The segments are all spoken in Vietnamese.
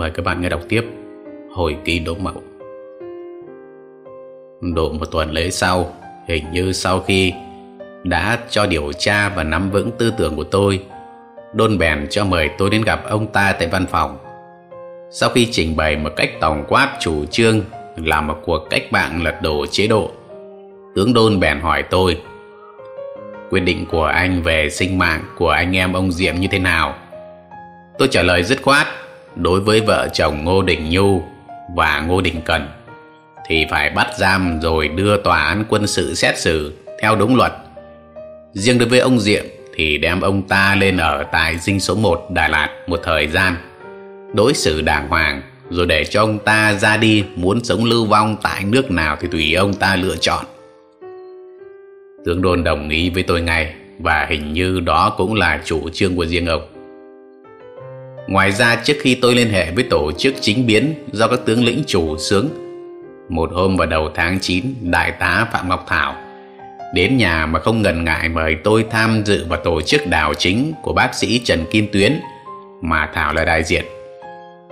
Mời các bạn nghe đọc tiếp Hồi ký Đỗ Mậu Độ một tuần lễ sau, Hình như sau khi đã cho điều tra và nắm vững tư tưởng của tôi, Đôn bèn cho mời tôi đến gặp ông ta tại văn phòng Sau khi trình bày một cách tổng quát chủ trương Làm một cuộc cách mạng lật đổ chế độ, Tướng Đôn bèn hỏi tôi, Quyết định của anh về sinh mạng của anh em ông Diệm như thế nào? Tôi trả lời dứt khoát đối với vợ chồng Ngô Đình Nhu và Ngô Đình Cần thì phải bắt giam rồi đưa tòa án quân sự xét xử theo đúng luật. Riêng đối với ông Diệm thì đem ông ta lên ở tại dinh số 1 Đà Lạt một thời gian, đối xử đàng hoàng rồi để cho ông ta ra đi muốn sống lưu vong tại nước nào thì tùy ông ta lựa chọn. Tướng Đôn đồng ý với tôi ngay và hình như đó cũng là chủ trương của riêng ông. Ngoài ra trước khi tôi liên hệ với tổ chức chính biến do các tướng lĩnh chủ sướng một hôm vào đầu tháng 9, Đại tá Phạm Ngọc Thảo đến nhà mà không ngần ngại mời tôi tham dự vào tổ chức đảo chính của bác sĩ Trần Kim Tuyến mà Thảo là đại diện.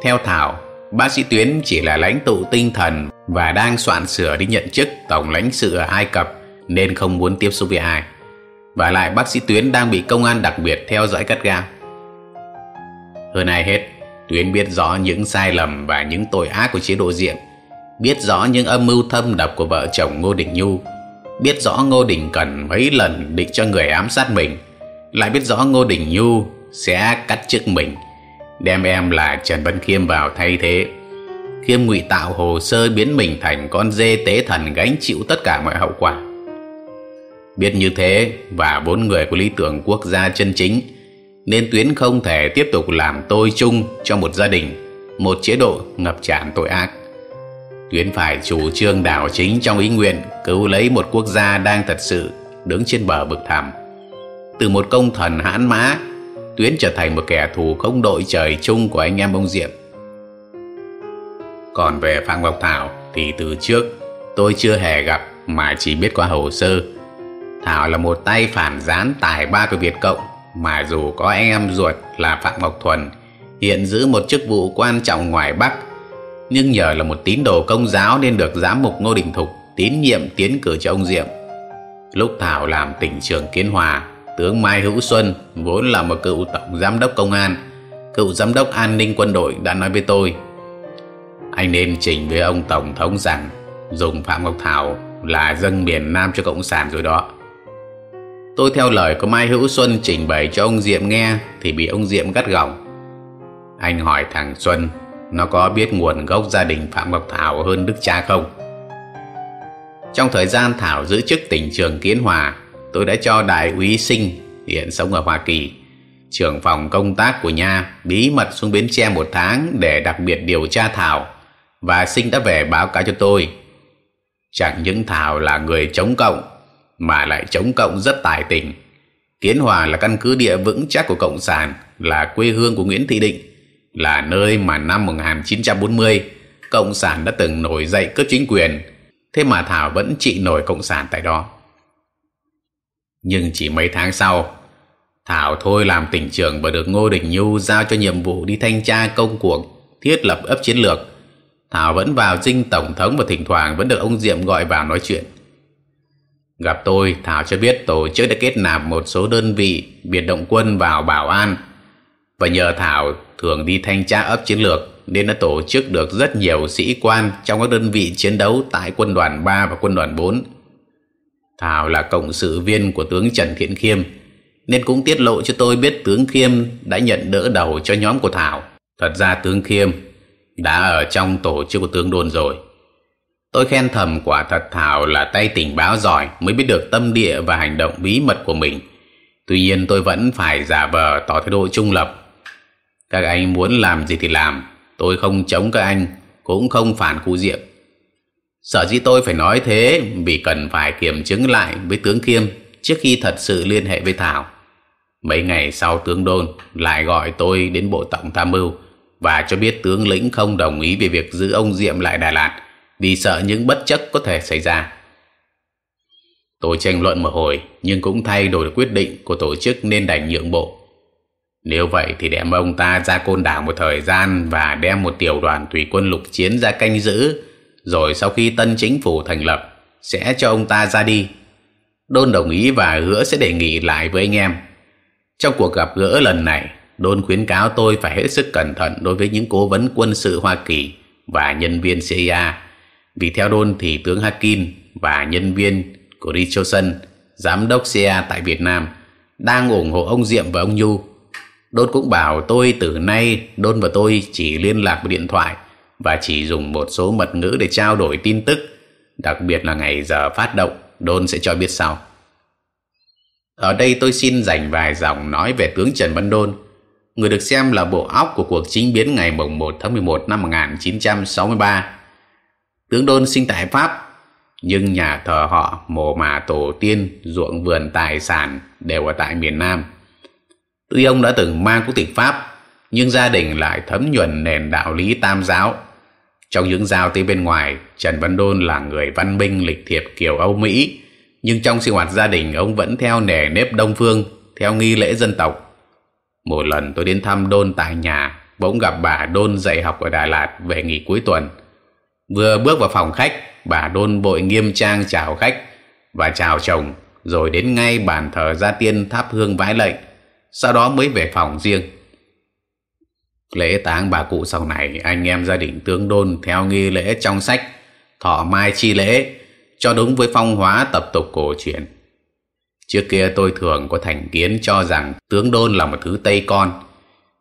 Theo Thảo, bác sĩ Tuyến chỉ là lãnh tụ tinh thần và đang soạn sửa đi nhận chức tổng lãnh sự ở Ai Cập nên không muốn tiếp xúc với ai. Và lại bác sĩ Tuyến đang bị công an đặc biệt theo dõi cắt gao. Hơn ai hết, Tuyến biết rõ những sai lầm và những tội ác của chế độ Diệm, biết rõ những âm mưu thâm độc của vợ chồng Ngô Đình Nhu, biết rõ Ngô Đình Cần mấy lần định cho người ám sát mình, lại biết rõ Ngô Đình Nhu sẽ cắt chức mình, đem em là Trần Văn Khiêm vào thay thế. Khiêm ngụy tạo hồ sơ biến mình thành con dê tế thần gánh chịu tất cả mọi hậu quả. Biết như thế và bốn người của lý tưởng quốc gia chân chính nên Tuyến không thể tiếp tục làm tôi chung cho một gia đình, một chế độ ngập tràn tội ác. Tuyến phải chủ trương đảo chính trong ý nguyện cứu lấy một quốc gia đang thật sự đứng trên bờ vực thẳm. Từ một công thần hãn mã, Tuyến trở thành một kẻ thù không đội trời chung của anh em ông Diệm. Còn về Phạm Ngọc Thảo thì từ trước tôi chưa hề gặp mà chỉ biết qua hồ sơ. Thảo là một tay phản gián tài ba của Việt Cộng mà dù có em ruột là Phạm Ngọc Thuần hiện giữ một chức vụ quan trọng ngoài Bắc nhưng nhờ là một tín đồ công giáo nên được giám mục Ngô Đình Thục tín nhiệm tiến cử cho ông Diệm. Lúc Thảo làm tỉnh trưởng Kiến Hòa, tướng Mai Hữu Xuân vốn là một cựu tổng giám đốc công an, cựu giám đốc an ninh quân đội đã nói với tôi anh nên trình với ông Tổng thống rằng dùng Phạm Ngọc Thảo là dân miền Nam cho Cộng sản rồi đó. Tôi theo lời của Mai Hữu Xuân trình bày cho ông Diệm nghe thì bị ông Diệm gắt gỏng. Anh hỏi thằng Xuân nó có biết nguồn gốc gia đình Phạm Ngọc Thảo hơn Đức cha không? Trong thời gian Thảo giữ chức tỉnh trường Kiến Hòa, tôi đã cho đại úy Sinh hiện sống ở Hoa Kỳ, trưởng phòng công tác của nhà bí mật xuống Bến Tre một tháng để đặc biệt điều tra Thảo và Sinh đã về báo cáo cho tôi. Chẳng những Thảo là người chống cộng mà lại chống cộng rất tài tình. Kiến Hòa là căn cứ địa vững chắc của Cộng sản, là quê hương của Nguyễn Thị Định, là nơi mà năm 1940 Cộng sản đã từng nổi dậy cướp chính quyền, thế mà Thảo vẫn trị nổi Cộng sản tại đó. Nhưng chỉ mấy tháng sau, Thảo thôi làm tỉnh trưởng và được Ngô Đình Nhu giao cho nhiệm vụ đi thanh tra công cuộc, thiết lập ấp chiến lược. Thảo vẫn vào dinh tổng thống và thỉnh thoảng vẫn được ông Diệm gọi vào nói chuyện. Gặp tôi, Thảo cho biết tổ chức đã kết nạp một số đơn vị biệt động quân vào Bảo An và nhờ Thảo thường đi thanh tra ấp chiến lược nên đã tổ chức được rất nhiều sĩ quan trong các đơn vị chiến đấu tại quân đoàn 3 và quân đoàn 4. Thảo là cộng sự viên của tướng Trần Thiện Khiêm nên cũng tiết lộ cho tôi biết tướng Khiêm đã nhận đỡ đầu cho nhóm của Thảo. Thật ra tướng Khiêm đã ở trong tổ chức của tướng Đôn rồi. Tôi khen thầm quả thật Thảo là tay tình báo giỏi mới biết được tâm địa và hành động bí mật của mình. Tuy nhiên tôi vẫn phải giả vờ tỏ thái độ trung lập. Các anh muốn làm gì thì làm, tôi không chống các anh, cũng không phản cụ diệm. Sở dĩ tôi phải nói thế vì cần phải kiểm chứng lại với tướng Kiêm trước khi thật sự liên hệ với Thảo. Mấy ngày sau tướng Đôn lại gọi tôi đến Bộ Tổng Tham mưu và cho biết tướng lĩnh không đồng ý về việc giữ ông Diệm lại Đà Lạt vì sợ những bất chấp có thể xảy ra. Tôi tranh luận một hồi nhưng cũng thay đổi quyết định của tổ chức nên đành nhượng bộ. Nếu vậy thì đem ông ta ra côn đảo một thời gian và đem một tiểu đoàn thủy quân lục chiến ra canh giữ, rồi sau khi tân chính phủ thành lập, sẽ cho ông ta ra đi. Đôn đồng ý và hứa sẽ đề nghị lại với anh em. Trong cuộc gặp gỡ lần này, Đôn khuyến cáo tôi phải hết sức cẩn thận đối với những cố vấn quân sự Hoa Kỳ và nhân viên CIA. Vì theo Đôn thì tướng Hakin và nhân viên của Richardson, giám đốc CIA tại Việt Nam, đang ủng hộ ông Diệm và ông Nhu. Đôn cũng bảo tôi từ nay Đôn và tôi chỉ liên lạc với điện thoại và chỉ dùng một số mật ngữ để trao đổi tin tức, đặc biệt là ngày giờ phát động, Đôn sẽ cho biết sau. Ở đây tôi xin dành vài dòng nói về tướng Trần Văn Đôn, người được xem là bộ óc của cuộc chính biến ngày 1 tháng 11 năm 1963. Tướng Đôn sinh tại Pháp, nhưng nhà thờ họ, mồ mả tổ tiên, ruộng vườn tài sản đều ở tại miền Nam. Tuy ông đã từng mang quốc tịch Pháp, nhưng gia đình lại thấm nhuần nền đạo lý tam giáo. Trong những giao tiếp bên ngoài, Trần Văn Đôn là người văn minh lịch thiệp kiểu Âu Mỹ, nhưng trong sinh hoạt gia đình ông vẫn theo nề nếp Đông Phương, theo nghi lễ dân tộc. Một lần tôi đến thăm Đôn tại nhà, bỗng gặp bà Đôn dạy học ở Đà Lạt về nghỉ cuối tuần. Vừa bước vào phòng khách, bà Đôn bội nghiêm trang chào khách và chào chồng, rồi đến ngay bàn thờ gia tiên thắp hương vái lệnh, sau đó mới về phòng riêng. Lễ táng bà cụ sau này, anh em gia đình tướng Đôn theo nghi lễ trong sách, thọ mai chi lễ, cho đúng với phong hóa tập tục cổ truyền. Trước kia tôi thường có thành kiến cho rằng tướng đôn là một thứ Tây con.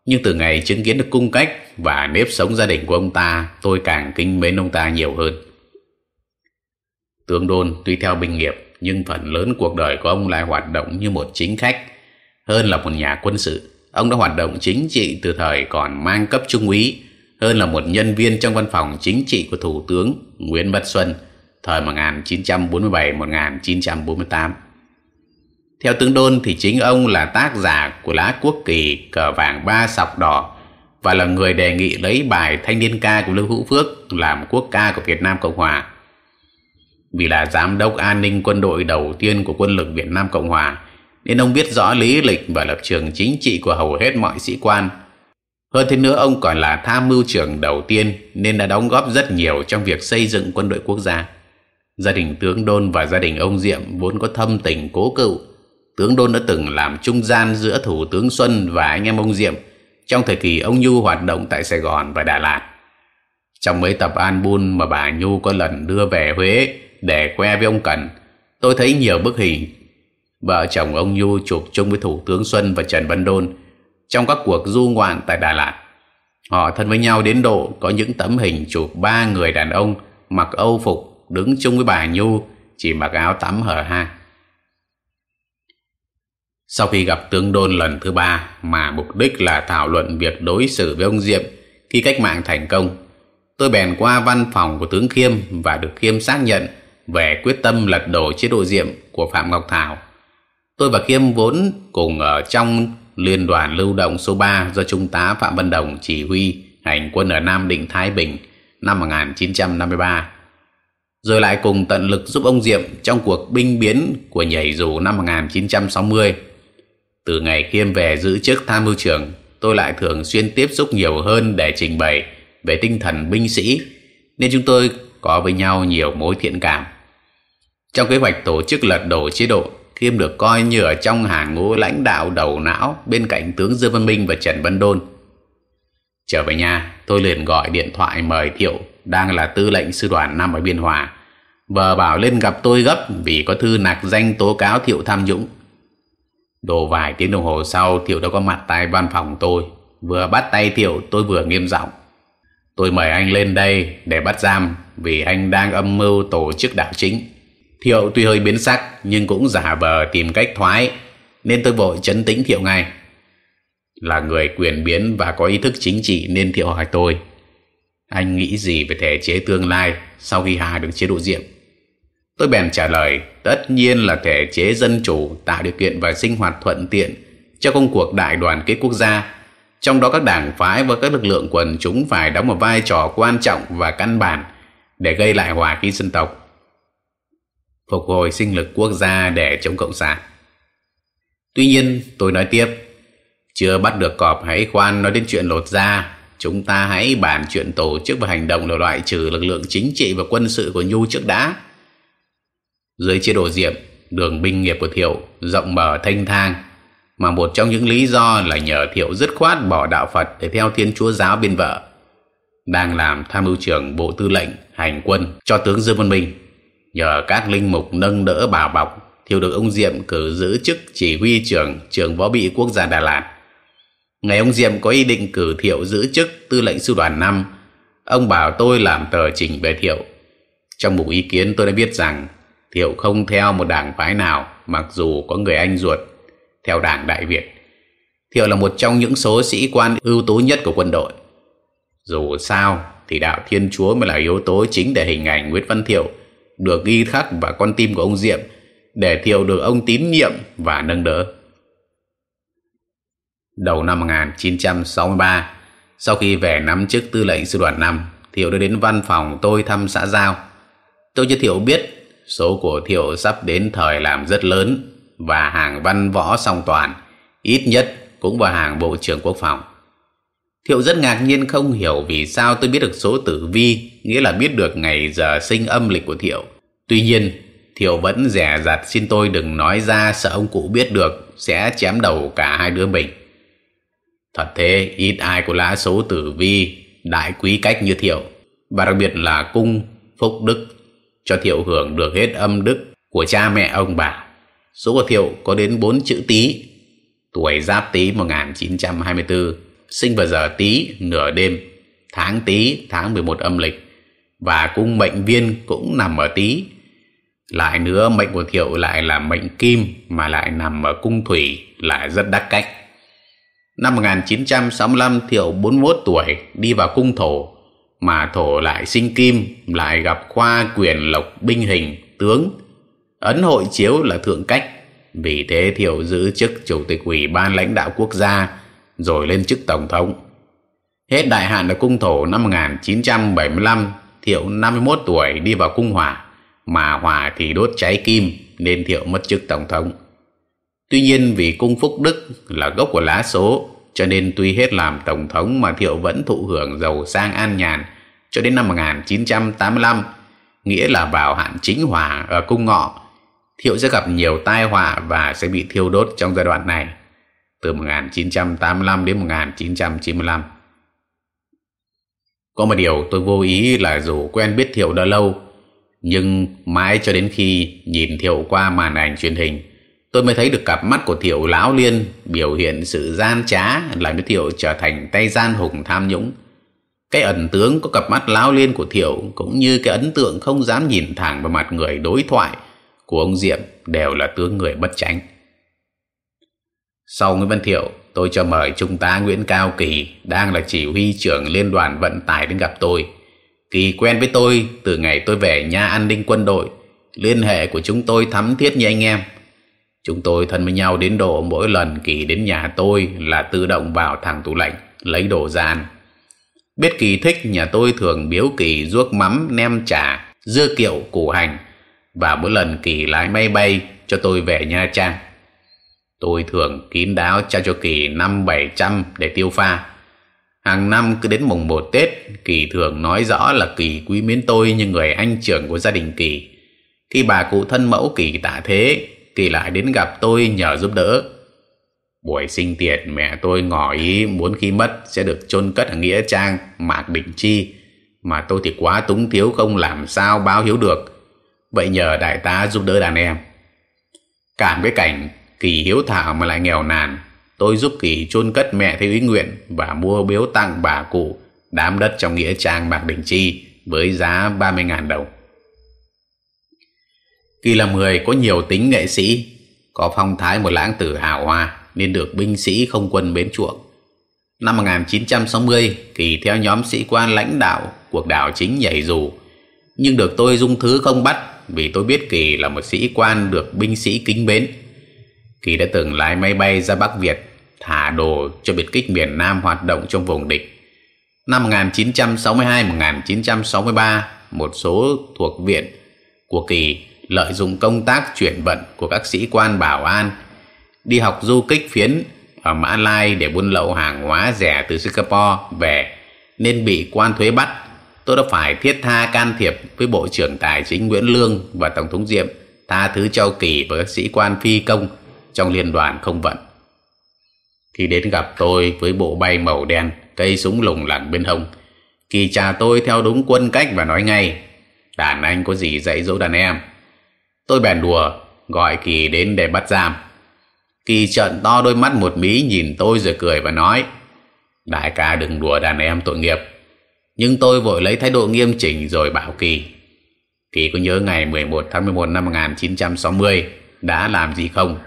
Nhưng từ ngày chứng kiến được cung cách và nếp sống gia đình của ông ta, tôi càng kính mến ông ta nhiều hơn. Tướng đôn tuy theo binh nghiệp, nhưng phần lớn cuộc đời của ông lại hoạt động như một chính khách, hơn là một nhà quân sự. Ông đã hoạt động chính trị từ thời còn mang cấp trung úy, hơn là một nhân viên trong văn phòng chính trị của Thủ tướng Nguyễn Văn Xuân thời 1947-1948. Theo tướng Đôn thì chính ông là tác giả của lá quốc kỳ cờ vàng ba sọc đỏ và là người đề nghị lấy bài thanh niên ca của Lưu Hữu Phước làm quốc ca của Việt Nam Cộng Hòa. Vì là giám đốc an ninh quân đội đầu tiên của quân lực Việt Nam Cộng Hòa, nên ông biết rõ lý lịch và lập trường chính trị của hầu hết mọi sĩ quan. Hơn thế nữa, ông còn là tham mưu trưởng đầu tiên nên đã đóng góp rất nhiều trong việc xây dựng quân đội quốc gia. Gia đình tướng Đôn và gia đình ông Diệm vốn có thâm tình cố cựu tướng Đôn đã từng làm trung gian giữa Thủ tướng Xuân và anh em ông Diệm trong thời kỳ ông Nhu hoạt động tại Sài Gòn và Đà Lạt. Trong mấy tập album mà bà Nhu có lần đưa về Huế để khoe với ông Cần, tôi thấy nhiều bức hình vợ chồng ông Nhu chụp chung với Thủ tướng Xuân và Trần Văn Đôn trong các cuộc du ngoạn tại Đà Lạt. Họ thân với nhau đến độ có những tấm hình chụp ba người đàn ông mặc âu phục đứng chung với bà Nhu chỉ mặc áo tắm hở hang. Sau khi gặp tướng Đôn lần thứ ba mà mục đích là thảo luận việc đối xử với ông Diệm khi cách mạng thành công, tôi bèn qua văn phòng của tướng Khiêm và được Khiêm xác nhận về quyết tâm lật đổ chế độ Diệm của Phạm Ngọc Thảo. Tôi và Khiêm vốn cùng ở trong liên đoàn lưu động số 3 do Trung tá Phạm Văn Đồng chỉ huy hành quân ở Nam Định Thái Bình năm 1953 rồi lại cùng tận lực giúp ông Diệm trong cuộc binh biến của nhảy dù năm 1960 từ ngày kiêm về giữ chức tham mưu trưởng, tôi lại thường xuyên tiếp xúc nhiều hơn để trình bày về tinh thần binh sĩ, nên chúng tôi có với nhau nhiều mối thiện cảm. Trong kế hoạch tổ chức lật đổ chế độ, kiêm được coi như ở trong hàng ngũ lãnh đạo đầu não bên cạnh tướng Dương Văn Minh và Trần Văn Đôn. Trở về nhà, tôi liền gọi điện thoại mời Thiệu, đang là tư lệnh sư đoàn năm ở Biên Hòa. Vợ bảo lên gặp tôi gấp vì có thư nạc danh tố cáo Thiệu tham nhũng. Đồ vài tiếng đồng hồ sau, Thiệu đã có mặt tại văn phòng tôi. Vừa bắt tay Thiệu, tôi vừa nghiêm giọng. Tôi mời anh lên đây để bắt giam, Vì anh đang âm mưu tổ chức đảo chính. Thiệu tuy hơi biến sắc, Nhưng cũng giả vờ tìm cách thoái, Nên tôi vội chấn tĩnh Thiệu ngay. Là người quyền biến và có ý thức chính trị Nên Thiệu hỏi tôi, Anh nghĩ gì về thể chế tương lai Sau khi hạ được chế độ diệm? Tôi bèn trả lời, tất nhiên là thể chế dân chủ tạo điều kiện và sinh hoạt thuận tiện cho công cuộc đại đoàn kết quốc gia. Trong đó các đảng phái và các lực lượng quần chúng phải đóng một vai trò quan trọng và căn bản để gây lại hòa khí dân tộc. Phục hồi sinh lực quốc gia để chống cộng sản. Tuy nhiên, tôi nói tiếp, Chưa bắt được cọp hãy khoan nói đến chuyện lột da. Chúng ta hãy bàn chuyện tổ chức và hành động để loại trừ lực lượng chính trị và quân sự của Nhu trước đã. Dưới chế độ Diệm, đường binh nghiệp của Thiệu rộng mở thanh thang, mà một trong những lý do là nhờ Thiệu dứt khoát bỏ đạo Phật để theo Thiên Chúa giáo bên vợ. Đang làm tham mưu trưởng Bộ Tư lệnh hành quân cho tướng Dương Văn Minh. Nhờ các linh mục nâng đỡ bảo bọc, Thiệu được ông Diệm cử giữ chức chỉ huy trưởng trường võ bị quốc gia Đà Lạt. Ngày ông Diệm có ý định cử Thiệu giữ chức tư lệnh sư đoàn 5, ông bảo tôi làm tờ trình về Thiệu. Trong một ý kiến tôi đã biết rằng Thiệu không theo một đảng phái nào mặc dù có người anh ruột theo đảng Đại Việt. Thiệu là một trong những số sĩ quan ưu tú nhất của quân đội. Dù sao thì đạo Thiên Chúa mới là yếu tố chính để hình ảnh Nguyễn Văn Thiệu được ghi khắc vào con tim của ông Diệm để Thiệu được ông tín nhiệm và nâng đỡ. Đầu năm 1963, sau khi về nắm chức tư lệnh sư đoàn 5, Thiệu đã đến văn phòng tôi thăm xã Giao. Tôi cho Thiệu biết số của Thiệu sắp đến thời làm rất lớn và hàng văn võ song toàn, ít nhất cũng vào hàng Bộ trưởng Quốc phòng. Thiệu rất ngạc nhiên không hiểu vì sao tôi biết được số tử vi, nghĩa là biết được ngày giờ sinh âm lịch của Thiệu. Tuy nhiên, Thiệu vẫn rẻ rặt xin tôi đừng nói ra sợ ông cụ biết được sẽ chém đầu cả hai đứa mình. Thật thế, ít ai có lá số tử vi đại quý cách như Thiệu, và đặc biệt là cung phúc đức cho Thiệu hưởng được hết âm đức của cha mẹ ông bà. Số của Thiệu có đến 4 chữ Tý, tuổi Giáp Tý 1924, sinh vào giờ Tý nửa đêm, tháng Tý tháng 11 âm lịch và cung mệnh viên cũng nằm ở Tý. Lại nữa mệnh của Thiệu lại là mệnh kim mà lại nằm ở cung thủy là rất đắc cách. Năm 1965 Thiệu 41 tuổi đi vào cung thổ mà thổ lại sinh kim, lại gặp khoa quyền lộc binh hình, tướng. Ấn hội chiếu là thượng cách. Vì thế thiệu giữ chức chủ tịch ủy ban lãnh đạo quốc gia, rồi lên chức tổng thống. Hết đại hạn ở cung thổ năm 1975 thiệu 51 tuổi đi vào cung hỏa, mà hỏa thì đốt cháy kim, nên thiệu mất chức tổng thống. Tuy nhiên vì cung phúc đức là gốc của lá số cho nên tuy hết làm tổng thống mà thiệu vẫn thụ hưởng giàu sang an nhàn cho đến năm 1985 nghĩa là vào hạn chính hỏa ở cung ngọ, Thiệu sẽ gặp nhiều tai họa và sẽ bị thiêu đốt trong giai đoạn này, từ 1985 đến 1995. Có một điều tôi vô ý là dù quen biết Thiệu đã lâu, nhưng mãi cho đến khi nhìn Thiệu qua màn ảnh truyền hình tôi mới thấy được cặp mắt của Thiệu lão liên biểu hiện sự gian trá làm cho Thiệu trở thành tay gian hùng tham nhũng. Cái ẩn tướng có cặp mắt lão liên của Thiệu cũng như cái ấn tượng không dám nhìn thẳng vào mặt người đối thoại của ông Diệm đều là tướng người bất tránh. Sau Nguyễn Văn Thiệu, tôi cho mời Trung tá Nguyễn Cao Kỳ đang là chỉ huy trưởng Liên đoàn Vận tải đến gặp tôi. Kỳ quen với tôi từ ngày tôi về nhà an ninh quân đội. Liên hệ của chúng tôi thắm thiết như anh em. Chúng tôi thân với nhau đến độ mỗi lần Kỳ đến nhà tôi là tự động vào thẳng tủ lạnh, lấy đồ ra ăn. Biết Kỳ thích, nhà tôi thường biếu Kỳ ruốc mắm, nem chả, dưa kiệu, củ hành và mỗi lần Kỳ lái máy bay cho tôi về Nha Trang. Tôi thường kín đáo trao cho Kỳ năm bảy trăm để tiêu pha. Hàng năm cứ đến mùng một Tết, Kỳ thường nói rõ là Kỳ quý mến tôi như người anh trưởng của gia đình Kỳ. Khi bà cụ thân mẫu Kỳ tạ thế, Kỳ lại đến gặp tôi nhờ giúp đỡ. Buổi sinh tiệt mẹ tôi ngỏ ý muốn khi mất sẽ được chôn cất ở Nghĩa Trang, Mạc Đình Chi. Mà tôi thì quá túng thiếu không làm sao báo hiếu được vậy nhờ đại tá giúp đỡ đàn em cảm cái cảnh kỳ hiếu thảo mà lại nghèo nàn tôi giúp kỳ chôn cất mẹ theo ý nguyện và mua biếu tặng bà cụ đám đất trong nghĩa trang mạc đình chi với giá 30.000 đồng kỳ là người có nhiều tính nghệ sĩ có phong thái một lãng tử hào hoa nên được binh sĩ không quân bến chuộng năm 1960 kỳ theo nhóm sĩ quan lãnh đạo cuộc đảo chính nhảy dù nhưng được tôi dung thứ không bắt vì tôi biết Kỳ là một sĩ quan được binh sĩ kính mến. Kỳ đã từng lái máy bay ra Bắc Việt, thả đồ cho biệt kích miền Nam hoạt động trong vùng địch. Năm 1962-1963, một số thuộc viện của Kỳ lợi dụng công tác chuyển vận của các sĩ quan bảo an đi học du kích phiến ở Mã Lai để buôn lậu hàng hóa rẻ từ Singapore về nên bị quan thuế bắt. Tôi đã phải thiết tha can thiệp với Bộ trưởng Tài chính Nguyễn Lương và Tổng thống Diệm tha thứ cho Kỳ và các sĩ quan phi công trong liên đoàn không vận. Khi đến gặp tôi với bộ bay màu đen, cây súng lùng lẳng bên hông, Kỳ chào tôi theo đúng quân cách và nói ngay, đàn anh có gì dạy dỗ đàn em. Tôi bèn đùa, gọi Kỳ đến để bắt giam. Kỳ trợn to đôi mắt một mí nhìn tôi rồi cười và nói, đại ca đừng đùa đàn em tội nghiệp. Nhưng tôi vội lấy thái độ nghiêm chỉnh rồi bảo Kỳ. Kỳ có nhớ ngày 11 tháng 11 năm 1960 đã làm gì không?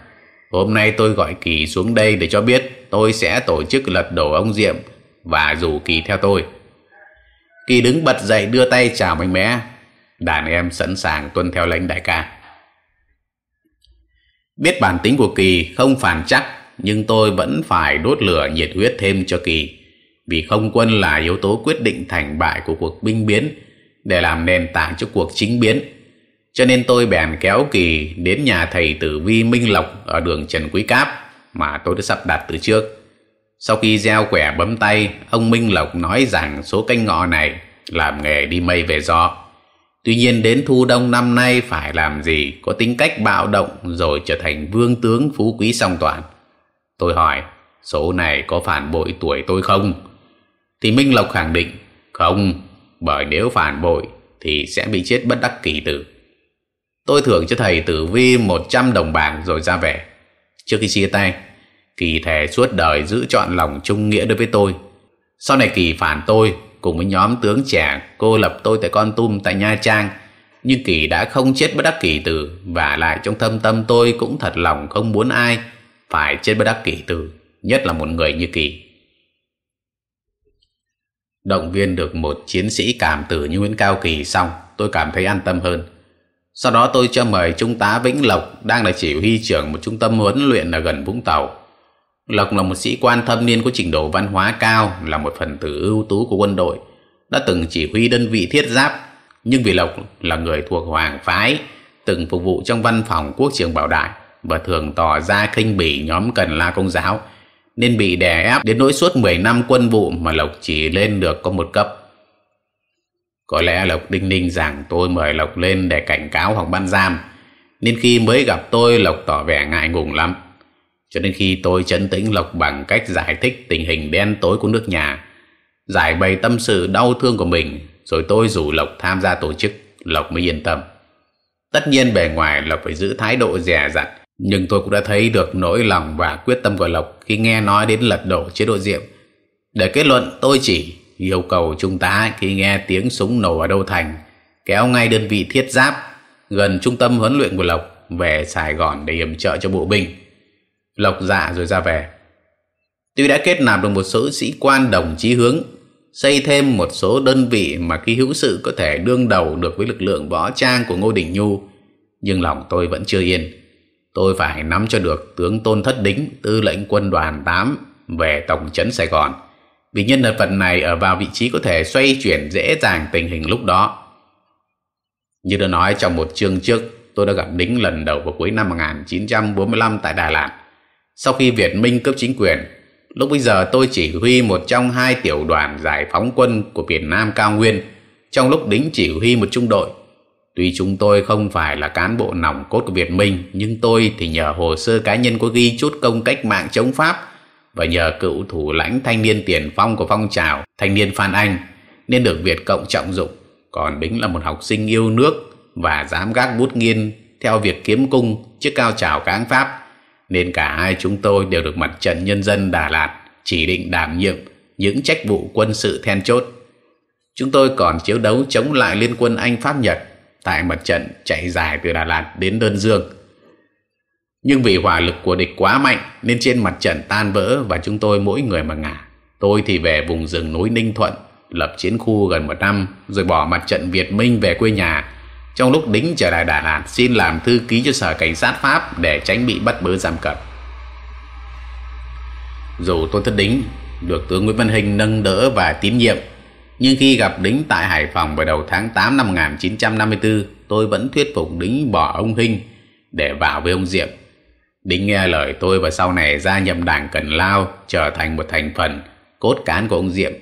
Hôm nay tôi gọi Kỳ xuống đây để cho biết tôi sẽ tổ chức lật đổ ông Diệm và rủ Kỳ theo tôi. Kỳ đứng bật dậy đưa tay chào mạnh mẽ. Đàn em sẵn sàng tuân theo lệnh đại ca. Biết bản tính của Kỳ không phản chắc, nhưng tôi vẫn phải đốt lửa nhiệt huyết thêm cho Kỳ. Vì không quân là yếu tố quyết định thành bại của cuộc binh biến để làm nền tảng cho cuộc chính biến. Cho nên tôi bèn kéo Kỳ đến nhà thầy tử vi Minh Lộc ở đường Trần Quý Cáp mà tôi đã sắp đặt từ trước. Sau khi gieo quẻ bấm tay, ông Minh Lộc nói rằng số canh ngọ này làm nghề đi mây về gió. Tuy nhiên đến thu đông năm nay phải làm gì có tính cách bạo động rồi trở thành vương tướng phú quý song toàn. Tôi hỏi, số này có phản bội tuổi tôi không? Thì Minh Lộc khẳng định, không, bởi nếu phản bội thì sẽ bị chết bất đắc kỳ tử. Tôi thưởng cho thầy tử vi 100 đồng bảng rồi ra về. Trước khi chia tay, Kỳ thề suốt đời giữ chọn lòng trung nghĩa đối với tôi. Sau này Kỳ phản tôi cùng với nhóm tướng trẻ cô lập tôi tại Con Tum tại Nha Trang. Nhưng Kỳ đã không chết bất đắc kỳ tử và lại trong thâm tâm tôi cũng thật lòng không muốn ai phải chết bất đắc kỳ tử, nhất là một người như Kỳ. Động viên được một chiến sĩ cảm tử như Nguyễn Cao Kỳ xong, tôi cảm thấy an tâm hơn. Sau đó tôi cho mời Trung tá Vĩnh Lộc đang là chỉ huy trưởng một trung tâm huấn luyện ở gần Vũng Tàu. Lộc là một sĩ quan thâm niên có trình độ văn hóa cao, là một phần tử ưu tú của quân đội, đã từng chỉ huy đơn vị thiết giáp, nhưng vì Lộc là người thuộc Hoàng Phái, từng phục vụ trong văn phòng quốc trường bảo đại và thường tỏ ra khinh bỉ nhóm Cần La Công giáo, nên bị đè ép đến nỗi suốt 10 năm quân vụ mà Lộc chỉ lên được có một cấp. Có lẽ Lộc đinh ninh rằng tôi mời Lộc lên để cảnh cáo hoặc ban giam, nên khi mới gặp tôi Lộc tỏ vẻ ngại ngùng lắm. Cho nên khi tôi chấn tĩnh Lộc bằng cách giải thích tình hình đen tối của nước nhà, giải bày tâm sự đau thương của mình, rồi tôi rủ Lộc tham gia tổ chức, Lộc mới yên tâm. Tất nhiên bề ngoài Lộc phải giữ thái độ dè dặt, nhưng tôi cũng đã thấy được nỗi lòng và quyết tâm của Lộc khi nghe nói đến lật đổ chế độ Diệm. Để kết luận, tôi chỉ yêu cầu chúng ta khi nghe tiếng súng nổ ở đâu thành, kéo ngay đơn vị thiết giáp gần trung tâm huấn luyện của Lộc về Sài Gòn để yểm trợ cho bộ binh. Lộc dạ rồi ra về. Tuy đã kết nạp được một số sĩ quan đồng chí hướng, xây thêm một số đơn vị mà khi hữu sự có thể đương đầu được với lực lượng võ trang của Ngô Đình Nhu, nhưng lòng tôi vẫn chưa yên. Tôi phải nắm cho được tướng Tôn Thất Đính, tư lệnh quân đoàn 8 về tổng trấn Sài Gòn, vì nhân vật này ở vào vị trí có thể xoay chuyển dễ dàng tình hình lúc đó. Như đã nói trong một chương trước, tôi đã gặp Đính lần đầu vào cuối năm 1945 tại Đà Lạt. Sau khi Việt Minh cướp chính quyền, lúc bây giờ tôi chỉ huy một trong hai tiểu đoàn giải phóng quân của Việt Nam cao nguyên, trong lúc Đính chỉ huy một trung đội. Tuy chúng tôi không phải là cán bộ nòng cốt của Việt Minh, nhưng tôi thì nhờ hồ sơ cá nhân có ghi chút công cách mạng chống Pháp và nhờ cựu thủ lãnh thanh niên tiền phong của phong trào thanh niên Phan Anh nên được Việt Cộng trọng dụng. Còn bính là một học sinh yêu nước và dám gác bút nghiên theo việc kiếm cung trước cao trào cáng Pháp nên cả hai chúng tôi đều được mặt trận nhân dân Đà Lạt chỉ định đảm nhiệm những trách vụ quân sự then chốt. Chúng tôi còn chiến đấu chống lại liên quân Anh Pháp Nhật tại mặt trận chạy dài từ Đà Lạt đến Đơn Dương. Nhưng vì hỏa lực của địch quá mạnh nên trên mặt trận tan vỡ và chúng tôi mỗi người mà ngả. Tôi thì về vùng rừng núi Ninh Thuận, lập chiến khu gần một năm rồi bỏ mặt trận Việt Minh về quê nhà trong lúc đính trở lại Đà Lạt xin làm thư ký cho sở cảnh sát Pháp để tránh bị bắt bớ giam cầm. Dù tôi thất đính được tướng Nguyễn Văn Hình nâng đỡ và tín nhiệm, nhưng khi gặp đính tại Hải Phòng vào đầu tháng 8 năm 1954, tôi vẫn thuyết phục đính bỏ ông Hình để vào với ông Diệm. Đính nghe lời tôi và sau này gia nhập đảng Cần Lao trở thành một thành phần cốt cán của ông Diệm.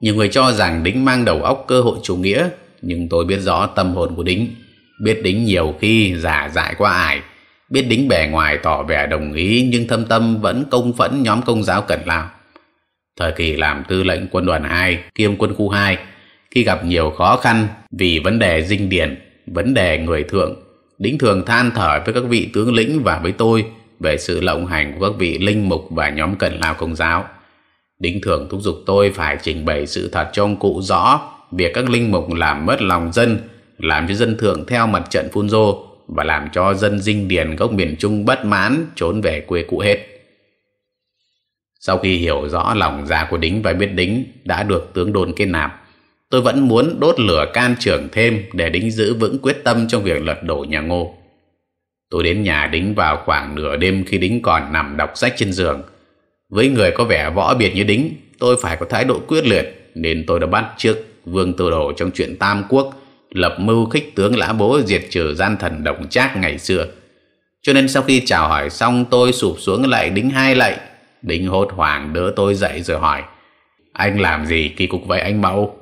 Nhiều người cho rằng Đính mang đầu óc cơ hội chủ nghĩa, nhưng tôi biết rõ tâm hồn của Đính. Biết Đính nhiều khi giả dại qua ải, biết Đính bề ngoài tỏ vẻ đồng ý nhưng thâm tâm vẫn công phẫn nhóm công giáo Cần Lao. Thời kỳ làm tư lệnh quân đoàn 2 kiêm quân khu 2, khi gặp nhiều khó khăn vì vấn đề dinh điển, vấn đề người thượng, Đính thường than thở với các vị tướng lĩnh và với tôi về sự lộng hành của các vị linh mục và nhóm cận lao công giáo. Đính thường thúc giục tôi phải trình bày sự thật cho ông cụ rõ việc các linh mục làm mất lòng dân, làm cho dân thượng theo mặt trận phun rô và làm cho dân dinh điền gốc miền Trung bất mãn trốn về quê cũ hết. Sau khi hiểu rõ lòng già của Đính và biết Đính đã được tướng đồn kết nạp, tôi vẫn muốn đốt lửa can trưởng thêm để Đính giữ vững quyết tâm trong việc lật đổ nhà Ngô. Tôi đến nhà Đính vào khoảng nửa đêm khi Đính còn nằm đọc sách trên giường. Với người có vẻ võ biệt như Đính, tôi phải có thái độ quyết liệt, nên tôi đã bắt trước Vương Tô Đồ trong chuyện Tam Quốc, lập mưu khích tướng lã bố diệt trừ gian thần đồng trác ngày xưa. Cho nên sau khi chào hỏi xong tôi sụp xuống lại Đính hai lạy. Đính hốt hoảng đỡ tôi dậy rồi hỏi, anh làm gì kỳ cục vậy anh Mậu?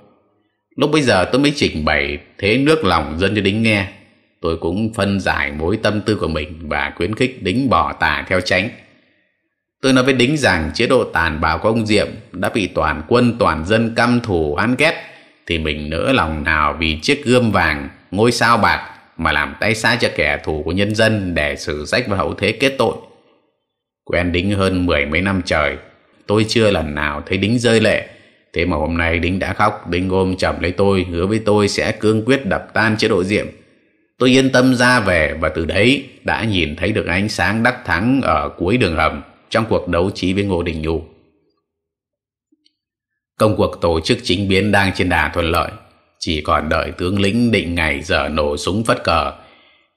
Lúc bây giờ tôi mới trình bày thế nước lòng dân cho Đính nghe tôi cũng phân giải mối tâm tư của mình và khuyến khích đính bỏ tà theo tránh. Tôi nói với đính rằng chế độ tàn bạo của ông Diệm đã bị toàn quân toàn dân căm thù án ghét thì mình nỡ lòng nào vì chiếc gươm vàng ngôi sao bạc mà làm tay sai cho kẻ thù của nhân dân để xử sách và hậu thế kết tội. Quen đính hơn mười mấy năm trời, tôi chưa lần nào thấy đính rơi lệ. Thế mà hôm nay đính đã khóc, đính ôm chầm lấy tôi, hứa với tôi sẽ cương quyết đập tan chế độ Diệm Tôi yên tâm ra về và từ đấy đã nhìn thấy được ánh sáng đắc thắng ở cuối đường hầm trong cuộc đấu trí với Ngô Đình Nhu. Công cuộc tổ chức chính biến đang trên đà thuận lợi, chỉ còn đợi tướng lĩnh định ngày giờ nổ súng phất cờ,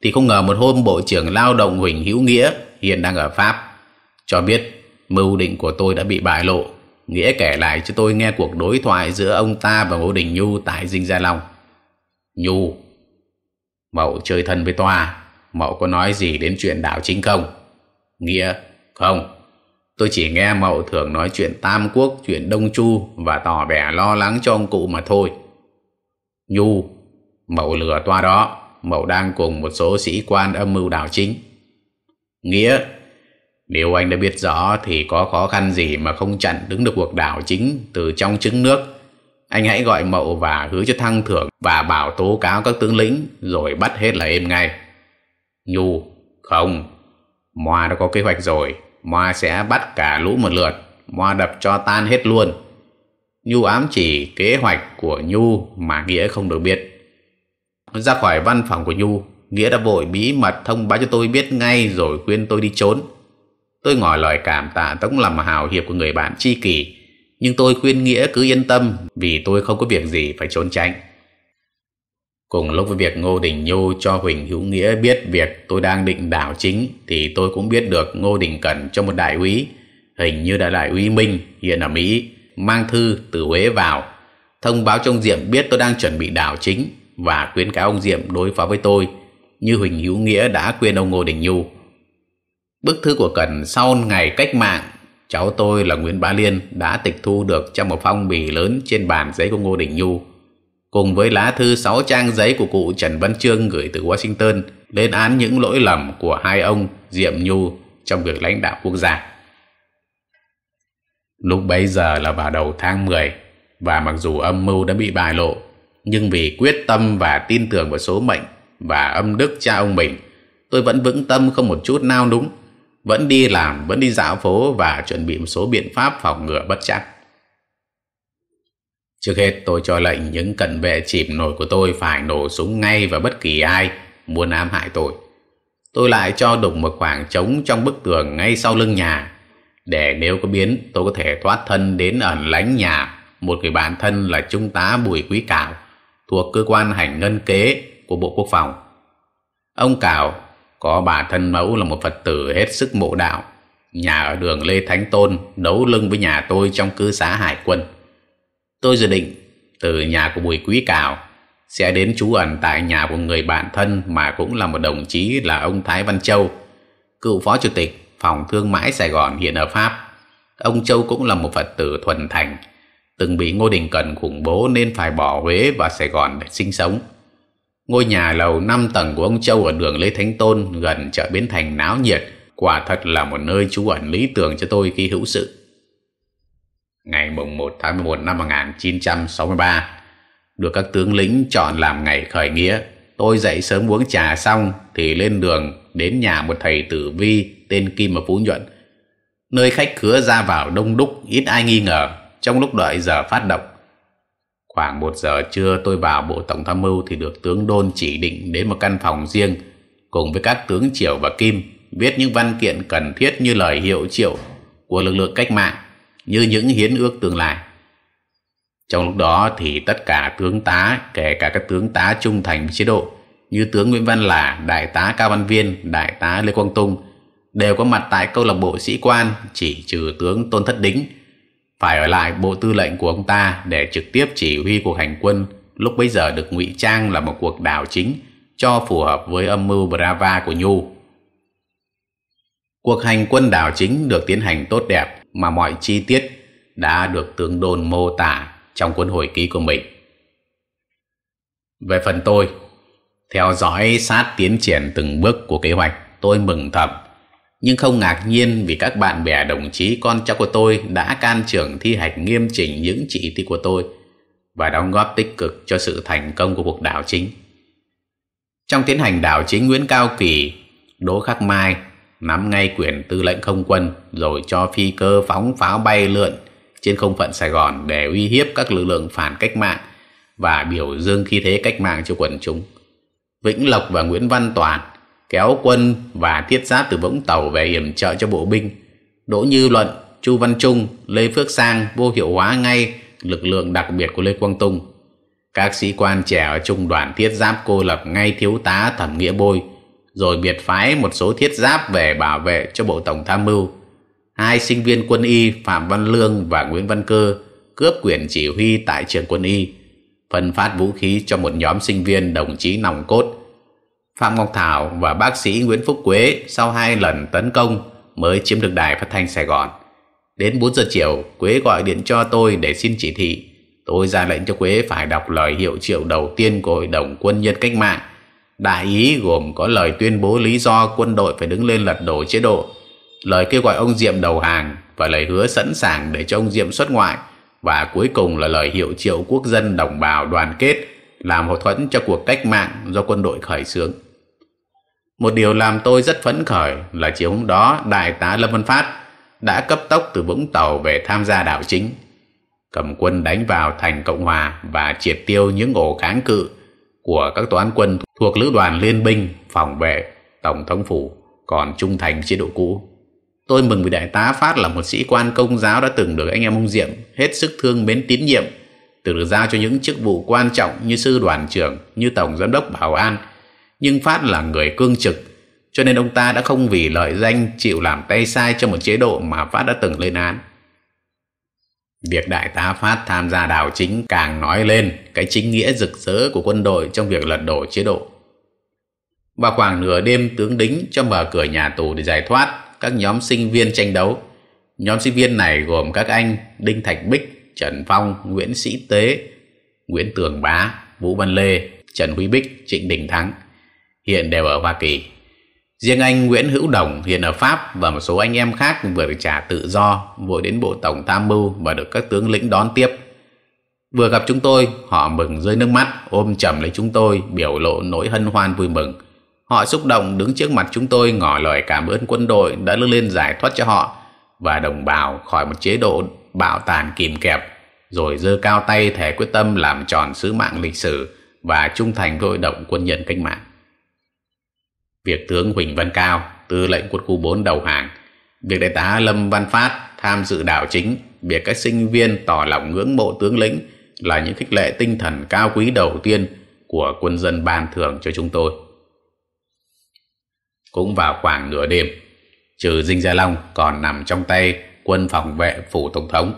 thì không ngờ một hôm Bộ trưởng Lao động Huỳnh Hữu Nghĩa hiện đang ở Pháp cho biết mưu định của tôi đã bị bại lộ. Nghĩa kể lại cho tôi nghe cuộc đối thoại giữa ông ta và Ngô Đình Nhu tại Dinh Gia Long. Nhu Mậu chơi thân với Toa, Mậu có nói gì đến chuyện đảo chính không? Nghĩa, không. Tôi chỉ nghe Mậu thường nói chuyện Tam Quốc, chuyện Đông Chu và tỏ vẻ lo lắng cho ông cụ mà thôi. Nhu, Mậu lừa Toa đó, Mậu đang cùng một số sĩ quan âm mưu đảo chính. Nghĩa, nếu anh đã biết rõ thì có khó khăn gì mà không chặn đứng được cuộc đảo chính từ trong trứng nước anh hãy gọi mậu và hứa cho thăng thưởng và bảo tố cáo các tướng lĩnh rồi bắt hết là êm ngay nhu không moa đã có kế hoạch rồi moa sẽ bắt cả lũ một lượt. Moa đập cho tan hết luôn. Nhu ám chỉ kế hoạch của nhu mà nghĩa không được biết. Ra khỏi văn phòng của nhu, nghĩa đã vội bí mật thông báo cho tôi biết ngay rồi khuyên tôi đi trốn. Tôi ngỏ lời cảm tạ tống lòng hào hiệp của người bạn tri kỷ, nhưng tôi khuyên Nghĩa cứ yên tâm vì tôi không có việc gì phải trốn tránh. Cùng lúc với việc Ngô Đình Nhu cho Huỳnh Hữu Nghĩa biết việc tôi đang định đảo chính thì tôi cũng biết được Ngô Đình Cẩn cho một đại úy, hình như là đại úy Minh hiện ở Mỹ, mang thư từ Huế vào, thông báo cho ông Diệm biết tôi đang chuẩn bị đảo chính và khuyến cáo ông Diệm đối phó với tôi như Huỳnh Hữu Nghĩa đã khuyên ông Ngô Đình Nhu. Bức thư của Cẩn sau ngày cách mạng cháu tôi là Nguyễn Bá Liên đã tịch thu được trong một phong bì lớn trên bàn giấy của Ngô Đình Nhu, cùng với lá thư sáu trang giấy của cụ Trần Văn Trương gửi từ Washington lên án những lỗi lầm của hai ông Diệm Nhu trong việc lãnh đạo quốc gia. Lúc bấy giờ là vào đầu tháng 10 và mặc dù âm mưu đã bị bại lộ nhưng vì quyết tâm và tin tưởng vào số mệnh và âm đức cha ông mình tôi vẫn vững tâm không một chút nao núng vẫn đi làm, vẫn đi dạo phố và chuẩn bị một số biện pháp phòng ngừa bất chắc. Trước hết tôi cho lệnh những cận vệ chìm nổi của tôi phải nổ súng ngay vào bất kỳ ai muốn ám hại tôi. Tôi lại cho đục một khoảng trống trong bức tường ngay sau lưng nhà để nếu có biến tôi có thể thoát thân đến ẩn lánh nhà một người bạn thân là Trung tá Bùi Quý Cảo thuộc cơ quan hành ngân kế của Bộ Quốc phòng. Ông Cảo có bà thân mẫu là một Phật tử hết sức mộ đạo, nhà ở đường Lê Thánh Tôn đấu lưng với nhà tôi trong cư xá Hải quân. Tôi dự định từ nhà của Bùi Quý Cào sẽ đến trú ẩn tại nhà của người bạn thân mà cũng là một đồng chí là ông Thái Văn Châu cựu phó chủ tịch phòng thương mại Sài Gòn hiện ở Pháp. Ông Châu cũng là một Phật tử thuần thành, từng bị Ngô Đình cần khủng bố nên phải bỏ Huế và Sài Gòn để sinh sống. Ngôi nhà lầu 5 tầng của ông Châu ở đường Lê Thánh Tôn gần chợ Bến Thành náo nhiệt, quả thật là một nơi trú ẩn lý tưởng cho tôi khi hữu sự. Ngày mùng 1 tháng 11 năm 1963, được các tướng lĩnh chọn làm ngày khởi nghĩa, tôi dậy sớm uống trà xong thì lên đường đến nhà một thầy tử vi tên Kim ở Phú Nhuận. Nơi khách khứa ra vào đông đúc, ít ai nghi ngờ trong lúc đợi giờ phát động. Khoảng một giờ trưa tôi vào Bộ Tổng tham mưu thì được tướng Đôn chỉ định đến một căn phòng riêng cùng với các tướng Triều và Kim viết những văn kiện cần thiết như lời hiệu triệu của lực lượng cách mạng như những hiến ước tương lai. Trong lúc đó thì tất cả tướng tá, kể cả các tướng tá trung thành chế độ như tướng Nguyễn Văn Lả, đại tá Cao Văn Viên, đại tá Lê Quang Tung đều có mặt tại câu lạc bộ sĩ quan chỉ trừ tướng Tôn Thất Đính phải ở lại bộ tư lệnh của ông ta để trực tiếp chỉ huy cuộc hành quân lúc bấy giờ được ngụy trang là một cuộc đảo chính cho phù hợp với âm mưu Brava của Nhu. Cuộc hành quân đảo chính được tiến hành tốt đẹp mà mọi chi tiết đã được tướng đồn mô tả trong cuốn hồi ký của mình. Về phần tôi, theo dõi sát tiến triển từng bước của kế hoạch, tôi mừng thầm nhưng không ngạc nhiên vì các bạn bè đồng chí con cháu của tôi đã can trưởng thi hành nghiêm chỉnh những chỉ thị của tôi và đóng góp tích cực cho sự thành công của cuộc đảo chính. Trong tiến hành đảo chính Nguyễn Cao Kỳ, Đỗ Khắc Mai nắm ngay quyền tư lệnh không quân rồi cho phi cơ phóng pháo bay lượn trên không phận Sài Gòn để uy hiếp các lực lượng phản cách mạng và biểu dương khí thế cách mạng cho quần chúng. Vĩnh Lộc và Nguyễn Văn Toàn kéo quân và thiết giáp từ Vũng Tàu về yểm trợ cho bộ binh. Đỗ Như Luận, Chu Văn Trung, Lê Phước Sang vô hiệu hóa ngay lực lượng đặc biệt của Lê Quang Tung. Các sĩ quan trẻ ở trung đoàn thiết giáp cô lập ngay thiếu tá Thẩm Nghĩa Bôi, rồi biệt phái một số thiết giáp về bảo vệ cho Bộ Tổng Tham mưu. Hai sinh viên quân y Phạm Văn Lương và Nguyễn Văn Cơ cướp quyền chỉ huy tại trường quân y, phân phát vũ khí cho một nhóm sinh viên đồng chí nòng cốt Phạm Ngọc Thảo và bác sĩ Nguyễn Phúc Quế sau hai lần tấn công mới chiếm được đài phát thanh Sài Gòn. Đến 4 giờ chiều, Quế gọi điện cho tôi để xin chỉ thị. Tôi ra lệnh cho Quế phải đọc lời hiệu triệu đầu tiên của Hội đồng Quân nhân Cách mạng. Đại ý gồm có lời tuyên bố lý do quân đội phải đứng lên lật đổ chế độ, lời kêu gọi ông Diệm đầu hàng và lời hứa sẵn sàng để cho ông Diệm xuất ngoại và cuối cùng là lời hiệu triệu quốc dân đồng bào đoàn kết làm hậu thuẫn cho cuộc cách mạng do quân đội khởi xướng. Một điều làm tôi rất phấn khởi là chiều hôm đó Đại tá Lâm Văn Phát đã cấp tốc từ Vũng Tàu về tham gia đảo chính. Cầm quân đánh vào thành Cộng Hòa và triệt tiêu những ổ kháng cự của các toán quân thuộc lữ đoàn liên binh phòng vệ Tổng thống phủ còn trung thành chế độ cũ. Tôi mừng vì đại tá Phát là một sĩ quan công giáo đã từng được anh em ông Diệm hết sức thương mến tín nhiệm, từ được giao cho những chức vụ quan trọng như sư đoàn trưởng, như tổng giám đốc bảo an, nhưng Phát là người cương trực, cho nên ông ta đã không vì lợi danh chịu làm tay sai cho một chế độ mà Phát đã từng lên án. Việc đại tá Phát tham gia đảo chính càng nói lên cái chính nghĩa rực rỡ của quân đội trong việc lật đổ chế độ. Vào khoảng nửa đêm tướng đính cho mở cửa nhà tù để giải thoát các nhóm sinh viên tranh đấu. Nhóm sinh viên này gồm các anh Đinh Thạch Bích, Trần Phong, Nguyễn Sĩ Tế, Nguyễn Tường Bá, Vũ Văn Lê, Trần Huy Bích, Trịnh Đình Thắng hiện đều ở Hoa Kỳ. Riêng anh Nguyễn Hữu Đồng hiện ở Pháp và một số anh em khác vừa được trả tự do vội đến Bộ Tổng Tham mưu và được các tướng lĩnh đón tiếp. Vừa gặp chúng tôi, họ mừng rơi nước mắt, ôm chầm lấy chúng tôi, biểu lộ nỗi hân hoan vui mừng. Họ xúc động đứng trước mặt chúng tôi ngỏ lời cảm ơn quân đội đã lưng lên giải thoát cho họ và đồng bào khỏi một chế độ bạo tàn kìm kẹp, rồi dơ cao tay thể quyết tâm làm tròn sứ mạng lịch sử và trung thành với hội quân nhân cách mạng. Việc tướng Huỳnh Văn Cao, tư lệnh quân khu 4 đầu hàng, việc đại tá Lâm Văn Phát tham dự đảo chính, việc các sinh viên tỏ lòng ngưỡng mộ tướng lĩnh là những khích lệ tinh thần cao quý đầu tiên của quân dân ban thưởng cho chúng tôi. Cũng vào khoảng nửa đêm, trừ Dinh Gia Long còn nằm trong tay quân phòng vệ phủ tổng thống.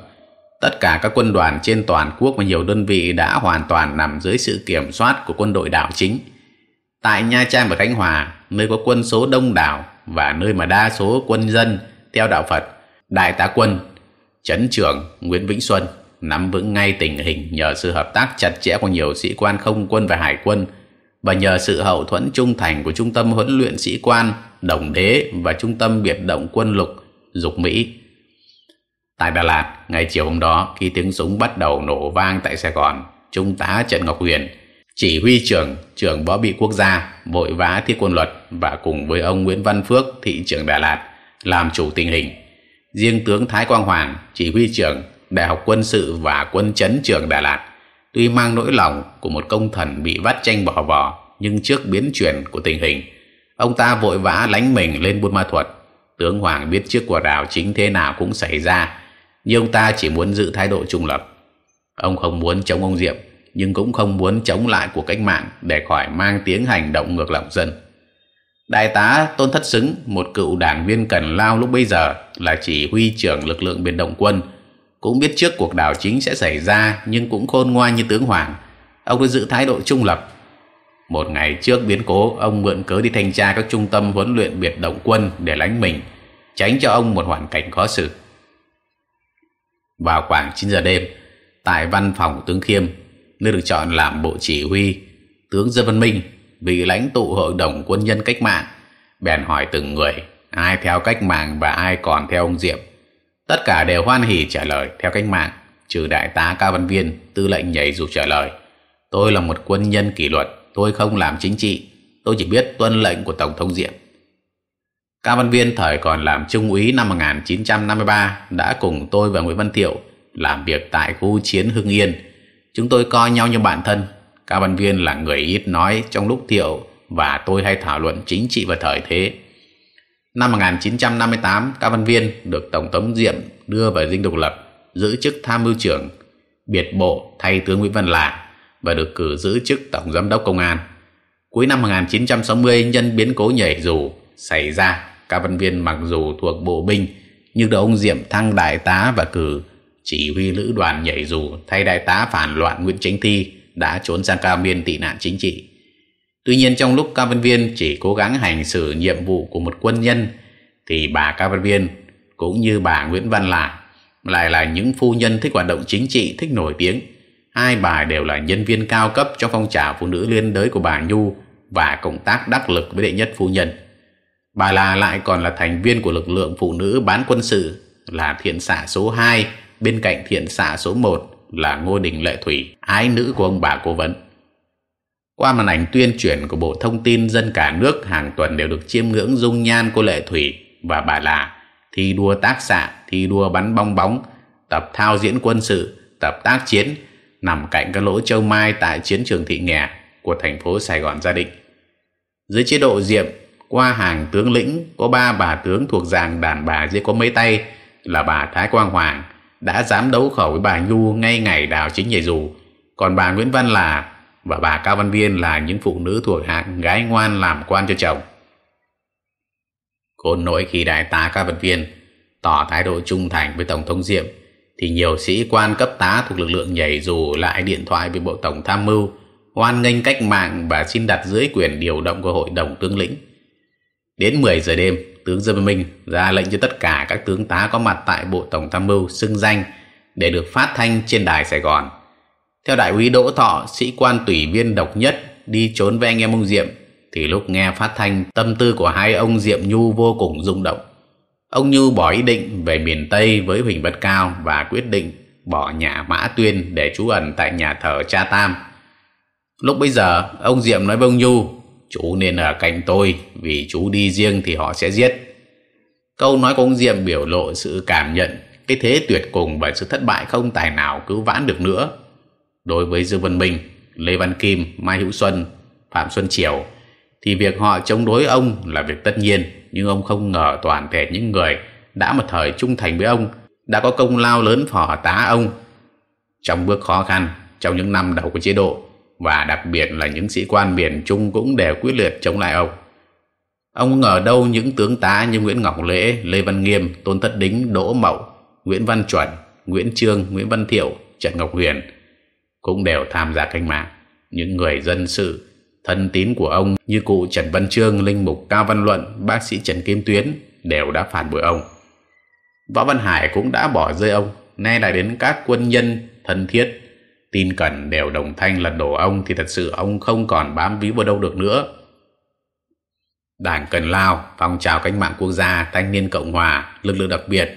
Tất cả các quân đoàn trên toàn quốc và nhiều đơn vị đã hoàn toàn nằm dưới sự kiểm soát của quân đội đảo chính. Tại Nha Trang và Khánh Hòa, nơi có quân số đông đảo và nơi mà đa số quân dân theo đạo Phật, Đại tá quân, Trấn trưởng Nguyễn Vĩnh Xuân nắm vững ngay tình hình nhờ sự hợp tác chặt chẽ của nhiều sĩ quan không quân và hải quân và nhờ sự hậu thuẫn trung thành của Trung tâm huấn luyện sĩ quan Đồng Đế và Trung tâm biệt động quân lục Dục Mỹ. Tại Đà Lạt, ngày chiều hôm đó, khi tiếng súng bắt đầu nổ vang tại Sài Gòn, Trung tá Trần Ngọc Huyền, chỉ huy trưởng trưởng võ bị quốc gia, vội vã thiết quân luật và cùng với ông Nguyễn Văn Phước, thị trưởng Đà Lạt, làm chủ tình hình. Riêng tướng Thái Quang Hoàng, chỉ huy trưởng Đại học quân sự và quân chấn trưởng Đà Lạt, tuy mang nỗi lòng của một công thần bị vắt tranh bỏ vỏ, nhưng trước biến chuyển của tình hình, ông ta vội vã lánh mình lên buôn ma thuật. Tướng Hoàng biết trước quả đảo chính thế nào cũng xảy ra, nhưng ông ta chỉ muốn giữ thái độ trung lập. Ông không muốn chống ông Diệm, nhưng cũng không muốn chống lại cuộc cách mạng để khỏi mang tiếng hành động ngược lòng dân. Đại tá Tôn Thất Xứng, một cựu đảng viên cần lao lúc bây giờ là chỉ huy trưởng lực lượng biệt động quân, cũng biết trước cuộc đảo chính sẽ xảy ra nhưng cũng khôn ngoan như tướng Hoàng. Ông đã giữ thái độ trung lập. Một ngày trước biến cố, ông mượn cớ đi thanh tra các trung tâm huấn luyện biệt động quân để lánh mình, tránh cho ông một hoàn cảnh khó xử. Vào khoảng 9 giờ đêm, tại văn phòng tướng Khiêm, nên được chọn làm bộ chỉ huy, tướng Dương Văn Minh vị lãnh tụ hội đồng quân nhân cách mạng bèn hỏi từng người ai theo cách mạng và ai còn theo ông Diệm. Tất cả đều hoan hỉ trả lời theo cách mạng, trừ đại tá Cao Văn Viên, tư lệnh nhảy dù trả lời. Tôi là một quân nhân kỷ luật, tôi không làm chính trị, tôi chỉ biết tuân lệnh của Tổng thống Diệm. Cao Văn Viên thời còn làm trung úy năm 1953 đã cùng tôi và Nguyễn Văn Thiệu làm việc tại khu chiến Hưng Yên. Chúng tôi coi nhau như bạn thân, Cao Văn Viên là người ít nói trong lúc Thiệu và tôi hay thảo luận chính trị và thời thế. Năm 1958, Cao Văn Viên được Tổng thống Diệm đưa về dinh độc lập, giữ chức tham mưu trưởng, biệt bộ thay tướng Nguyễn Văn Lạc và được cử giữ chức Tổng Giám đốc Công an. Cuối năm 1960, nhân biến cố nhảy dù xảy ra, Cao Văn Viên mặc dù thuộc bộ binh, nhưng được ông Diệm thăng đại tá và cử chỉ huy lữ đoàn nhảy dù thay đại tá phản loạn Nguyễn Chánh Thi đã trốn sang Cao Miên tị nạn chính trị. Tuy nhiên trong lúc Cao Văn Viên chỉ cố gắng hành xử nhiệm vụ của một quân nhân thì bà Cao Văn Viên cũng như bà Nguyễn Văn Lạ lại là những phu nhân thích hoạt động chính trị, thích nổi tiếng. Hai bà đều là nhân viên cao cấp trong phong trào phụ nữ liên đới của bà Nhu và công tác đắc lực với đệ nhất phu nhân. Bà là lại còn là thành viên của lực lượng phụ nữ bán quân sự là thiện xạ số 2 bên cạnh thiện xạ số 1 là Ngô Đình Lệ Thủy, ái nữ của ông bà cố vấn. Qua màn ảnh tuyên truyền của Bộ Thông tin dân cả nước hàng tuần đều được chiêm ngưỡng dung nhan cô Lệ Thủy và bà là thi đua tác xạ, thi đua bắn bong bóng, tập thao diễn quân sự, tập tác chiến, nằm cạnh các lỗ châu mai tại chiến trường thị nghè của thành phố Sài Gòn gia định. Dưới chế độ diệm, qua hàng tướng lĩnh có ba bà tướng thuộc dạng đàn bà dưới có mấy tay là bà Thái Quang Hoàng, đã dám đấu khẩu với bà Nhu ngay ngày đào chính nhảy dù. Còn bà Nguyễn Văn là và bà Cao Văn Viên là những phụ nữ thuộc hạng gái ngoan làm quan cho chồng. Khốn nỗi khi đại tá Cao Văn Viên tỏ thái độ trung thành với Tổng thống Diệm, thì nhiều sĩ quan cấp tá thuộc lực lượng nhảy dù lại điện thoại với Bộ Tổng Tham mưu, hoan nghênh cách mạng và xin đặt dưới quyền điều động của Hội đồng tướng lĩnh. Đến 10 giờ đêm, tướng Dương Minh ra lệnh cho tất cả các tướng tá có mặt tại Bộ Tổng Tham mưu xưng danh để được phát thanh trên đài Sài Gòn. Theo đại úy Đỗ Thọ, sĩ quan tùy viên độc nhất đi trốn với anh em ông Diệm, thì lúc nghe phát thanh tâm tư của hai ông Diệm Nhu vô cùng rung động. Ông Nhu bỏ ý định về miền Tây với Huỳnh Bất Cao và quyết định bỏ nhà Mã Tuyên để trú ẩn tại nhà thờ Cha Tam. Lúc bây giờ, ông Diệm nói với ông Nhu chú nên ở cạnh tôi, vì chú đi riêng thì họ sẽ giết. Câu nói của ông diệm biểu lộ sự cảm nhận, cái thế tuyệt cùng và sự thất bại không tài nào cứu vãn được nữa. Đối với dương văn minh, lê văn kim, mai hữu xuân, phạm xuân triều, thì việc họ chống đối ông là việc tất nhiên, nhưng ông không ngờ toàn thể những người đã một thời trung thành với ông, đã có công lao lớn phò tá ông. Trong bước khó khăn, trong những năm đầu của chế độ và đặc biệt là những sĩ quan miền Trung cũng đều quyết liệt chống lại ông. Ông ngờ đâu những tướng tá như Nguyễn Ngọc Lễ, Lê Văn Nghiêm, Tôn Tất Đính, Đỗ Mậu, Nguyễn Văn Chuẩn, Nguyễn Trương, Nguyễn Văn Thiệu, Trần Ngọc Huyền cũng đều tham gia cách mạng. Những người dân sự Thân tín của ông như cụ Trần Văn Trương, Linh Mục Cao Văn Luận, bác sĩ Trần Kim Tuyến đều đã phản bội ông. Võ Văn Hải cũng đã bỏ rơi ông, nay lại đến các quân nhân thân thiết, tin cẩn đều đồng thanh lật đổ ông thì thật sự ông không còn bám víu vào đâu được nữa. Đảng Cần Lao, phong trào cách mạng quốc gia, thanh niên Cộng Hòa, lực lượng đặc biệt,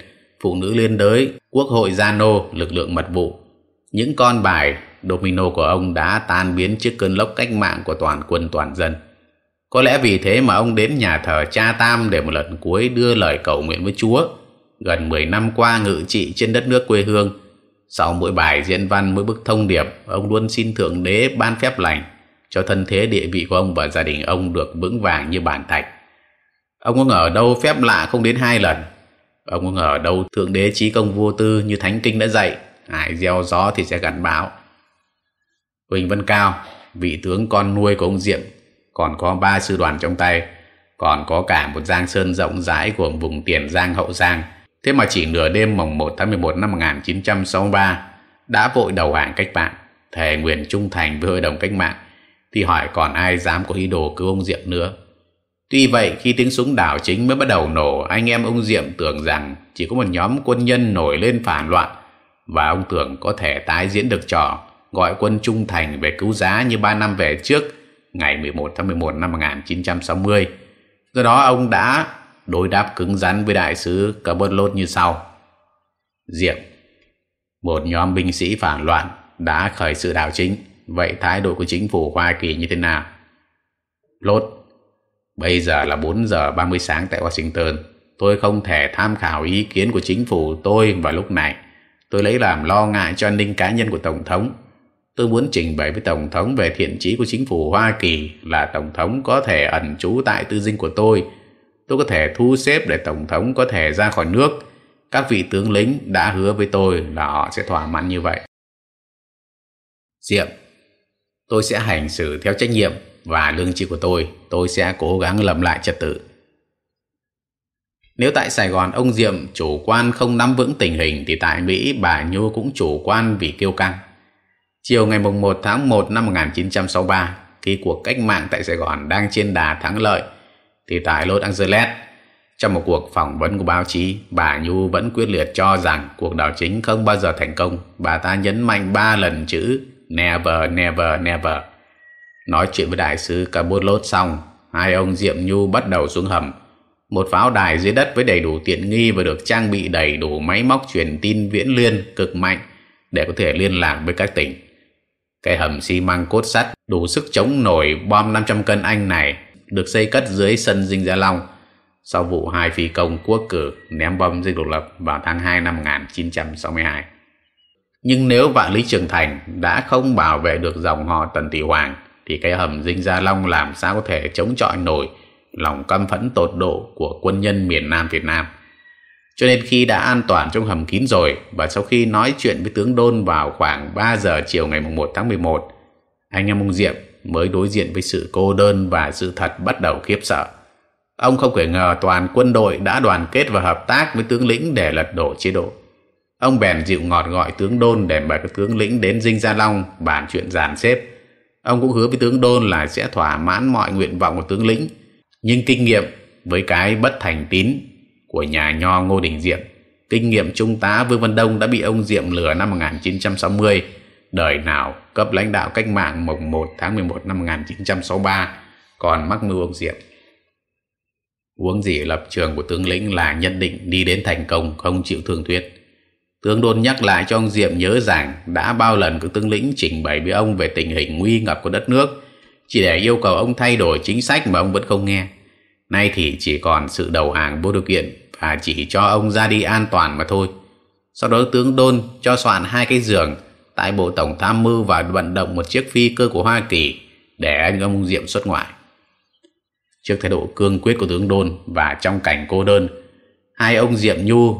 phụ nữ liên đới, quốc hội Gia Nô, lực lượng mật vụ. Những con bài domino của ông đã tan biến trước cơn lốc cách mạng của toàn quân toàn dân. Có lẽ vì thế mà ông đến nhà thờ Cha Tam để một lần cuối đưa lời cầu nguyện với Chúa. Gần 10 năm qua ngự trị trên đất nước quê hương, sau mỗi bài diễn văn mỗi bức thông điệp, ông luôn xin Thượng Đế ban phép lành cho thân thế địa vị của ông và gia đình ông được vững vàng như bản thạch. Ông có ngờ đâu phép lạ không đến hai lần. Ông có ngờ đâu Thượng Đế trí công vô tư như Thánh Kinh đã dạy, ai gieo gió thì sẽ gặt bão. Huỳnh Vân Cao, vị tướng con nuôi của ông Diệm, còn có ba sư đoàn trong tay, còn có cả một giang sơn rộng rãi của vùng Tiền Giang Hậu Giang. Thế mà chỉ nửa đêm mồng 1 tháng 11 năm 1963 đã vội đầu hàng cách mạng, thề nguyện trung thành với hội đồng cách mạng, thì hỏi còn ai dám có ý đồ cứu ông Diệm nữa. Tuy vậy khi tiếng súng đảo chính mới bắt đầu nổ, anh em ông Diệm tưởng rằng chỉ có một nhóm quân nhân nổi lên phản loạn và ông tưởng có thể tái diễn được trò gọi quân trung thành về cứu giá như ba năm về trước ngày 11 tháng 11 năm 1960. Do đó ông đã đối đáp cứng rắn với đại sứ Cabot như sau. Diệm Một nhóm binh sĩ phản loạn đã khởi sự đảo chính. Vậy thái độ của chính phủ Hoa Kỳ như thế nào? Lốt, Bây giờ là 4 giờ 30 sáng tại Washington. Tôi không thể tham khảo ý kiến của chính phủ tôi vào lúc này. Tôi lấy làm lo ngại cho an ninh cá nhân của Tổng thống Tôi muốn trình bày với Tổng thống về thiện trí của chính phủ Hoa Kỳ là Tổng thống có thể ẩn trú tại tư dinh của tôi. Tôi có thể thu xếp để Tổng thống có thể ra khỏi nước. Các vị tướng lính đã hứa với tôi là họ sẽ thỏa mãn như vậy. Diệm Tôi sẽ hành xử theo trách nhiệm và lương tri của tôi. Tôi sẽ cố gắng lầm lại trật tự. Nếu tại Sài Gòn ông Diệm chủ quan không nắm vững tình hình thì tại Mỹ bà Nhu cũng chủ quan vì kiêu căng. Chiều ngày 1 tháng 1 năm 1963, khi cuộc cách mạng tại Sài Gòn đang trên đà thắng lợi, thì tại Los Angeles, trong một cuộc phỏng vấn của báo chí, bà Nhu vẫn quyết liệt cho rằng cuộc đảo chính không bao giờ thành công. Bà ta nhấn mạnh ba lần chữ Never, never, never. Nói chuyện với đại sứ Cabot xong, hai ông Diệm Nhu bắt đầu xuống hầm. Một pháo đài dưới đất với đầy đủ tiện nghi và được trang bị đầy đủ máy móc truyền tin viễn liên cực mạnh để có thể liên lạc với các tỉnh. Cái hầm xi măng cốt sắt đủ sức chống nổi bom 500 cân Anh này được xây cất dưới sân Dinh Gia Long sau vụ hai phi công quốc cử ném bom dinh độc lập vào tháng 2 năm 1962. Nhưng nếu vạn lý trường thành đã không bảo vệ được dòng họ Tần Tỷ Hoàng thì cái hầm Dinh Gia Long làm sao có thể chống chọi nổi lòng căm phẫn tột độ của quân nhân miền Nam Việt Nam. Cho nên khi đã an toàn trong hầm kín rồi và sau khi nói chuyện với tướng Đôn vào khoảng 3 giờ chiều ngày 1 tháng 11, anh em ông Diệm mới đối diện với sự cô đơn và sự thật bắt đầu khiếp sợ. Ông không thể ngờ toàn quân đội đã đoàn kết và hợp tác với tướng lĩnh để lật đổ chế độ. Ông bèn dịu ngọt gọi tướng Đôn để mời các tướng lĩnh đến Dinh Gia Long bàn chuyện dàn xếp. Ông cũng hứa với tướng Đôn là sẽ thỏa mãn mọi nguyện vọng của tướng lĩnh. Nhưng kinh nghiệm với cái bất thành tín của nhà nho Ngô Đình Diệm. Kinh nghiệm trung tá Vương Văn Đông đã bị ông Diệm lừa năm 1960, đời nào cấp lãnh đạo cách mạng mùng 1 tháng 11 năm 1963, còn mắc mưu ông Diệm. Uống gì lập trường của tướng lĩnh là nhận định đi đến thành công không chịu thương thuyết. Tướng đôn nhắc lại cho ông Diệm nhớ rằng đã bao lần các tướng lĩnh trình bày với ông về tình hình nguy ngập của đất nước, chỉ để yêu cầu ông thay đổi chính sách mà ông vẫn không nghe. Nay thì chỉ còn sự đầu hàng vô điều kiện và chỉ cho ông ra đi an toàn mà thôi. Sau đó tướng Đôn cho soạn hai cái giường tại Bộ Tổng Tham mưu và vận động một chiếc phi cơ của Hoa Kỳ để anh ông Diệm xuất ngoại. Trước thái độ cương quyết của tướng Đôn và trong cảnh cô đơn, hai ông Diệm Nhu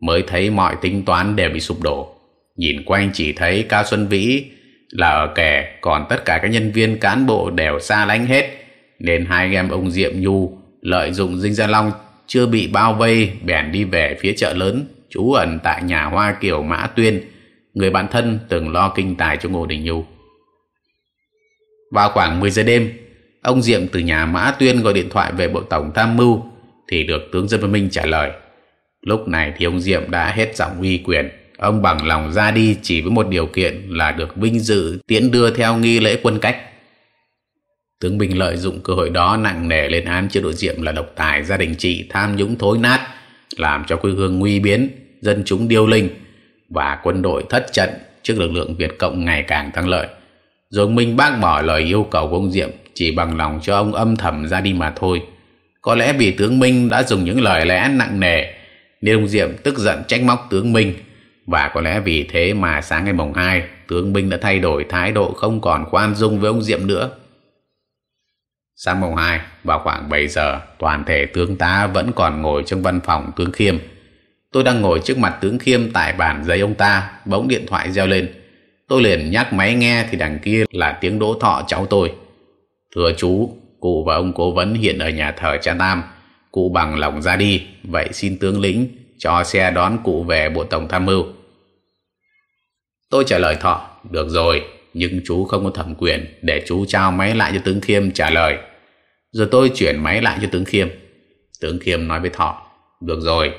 mới thấy mọi tính toán đều bị sụp đổ. Nhìn quanh chỉ thấy Cao Xuân Vĩ là ở kẻ, còn tất cả các nhân viên cán bộ đều xa lánh hết, nên hai em ông Diệm Nhu lợi dụng Dinh Gia Long chưa bị bao vây bèn đi về phía chợ lớn trú ẩn tại nhà hoa kiều mã tuyên người bạn thân từng lo kinh tài cho ngô đình nhu vào khoảng 10 giờ đêm ông Diệm từ nhà Mã Tuyên gọi điện thoại về Bộ Tổng Tham mưu thì được tướng Dân Văn Minh trả lời. Lúc này thì ông Diệm đã hết giọng uy quyền. Ông bằng lòng ra đi chỉ với một điều kiện là được vinh dự tiễn đưa theo nghi lễ quân cách. Tướng Bình lợi dụng cơ hội đó nặng nề lên án chế độ Diệm là độc tài gia đình trị tham nhũng thối nát, làm cho quê hương nguy biến, dân chúng điêu linh và quân đội thất trận trước lực lượng Việt Cộng ngày càng thắng lợi. Dùng Minh bác bỏ lời yêu cầu của ông Diệm chỉ bằng lòng cho ông âm thầm ra đi mà thôi. Có lẽ vì tướng Minh đã dùng những lời lẽ nặng nề, nên ông Diệm tức giận trách móc tướng Minh và có lẽ vì thế mà sáng ngày mùng 2 tướng Minh đã thay đổi thái độ không còn khoan dung với ông Diệm nữa. Sáng mùng 2 vào khoảng 7 giờ, toàn thể tướng tá vẫn còn ngồi trong văn phòng tướng Khiêm. Tôi đang ngồi trước mặt tướng Khiêm tại bàn giấy ông ta bỗng điện thoại reo lên. Tôi liền nhắc máy nghe thì đằng kia là tiếng đỗ thọ cháu tôi. Thưa chú, cụ và ông cố vấn hiện ở nhà thờ cha Tam. Cụ bằng lòng ra đi, vậy xin tướng lĩnh cho xe đón cụ về Bộ Tổng Tham mưu. Tôi trả lời thọ, được rồi, nhưng chú không có thẩm quyền để chú trao máy lại cho tướng Khiêm trả lời. Rồi tôi chuyển máy lại cho tướng Khiêm. Tướng Khiêm nói với thọ, được rồi,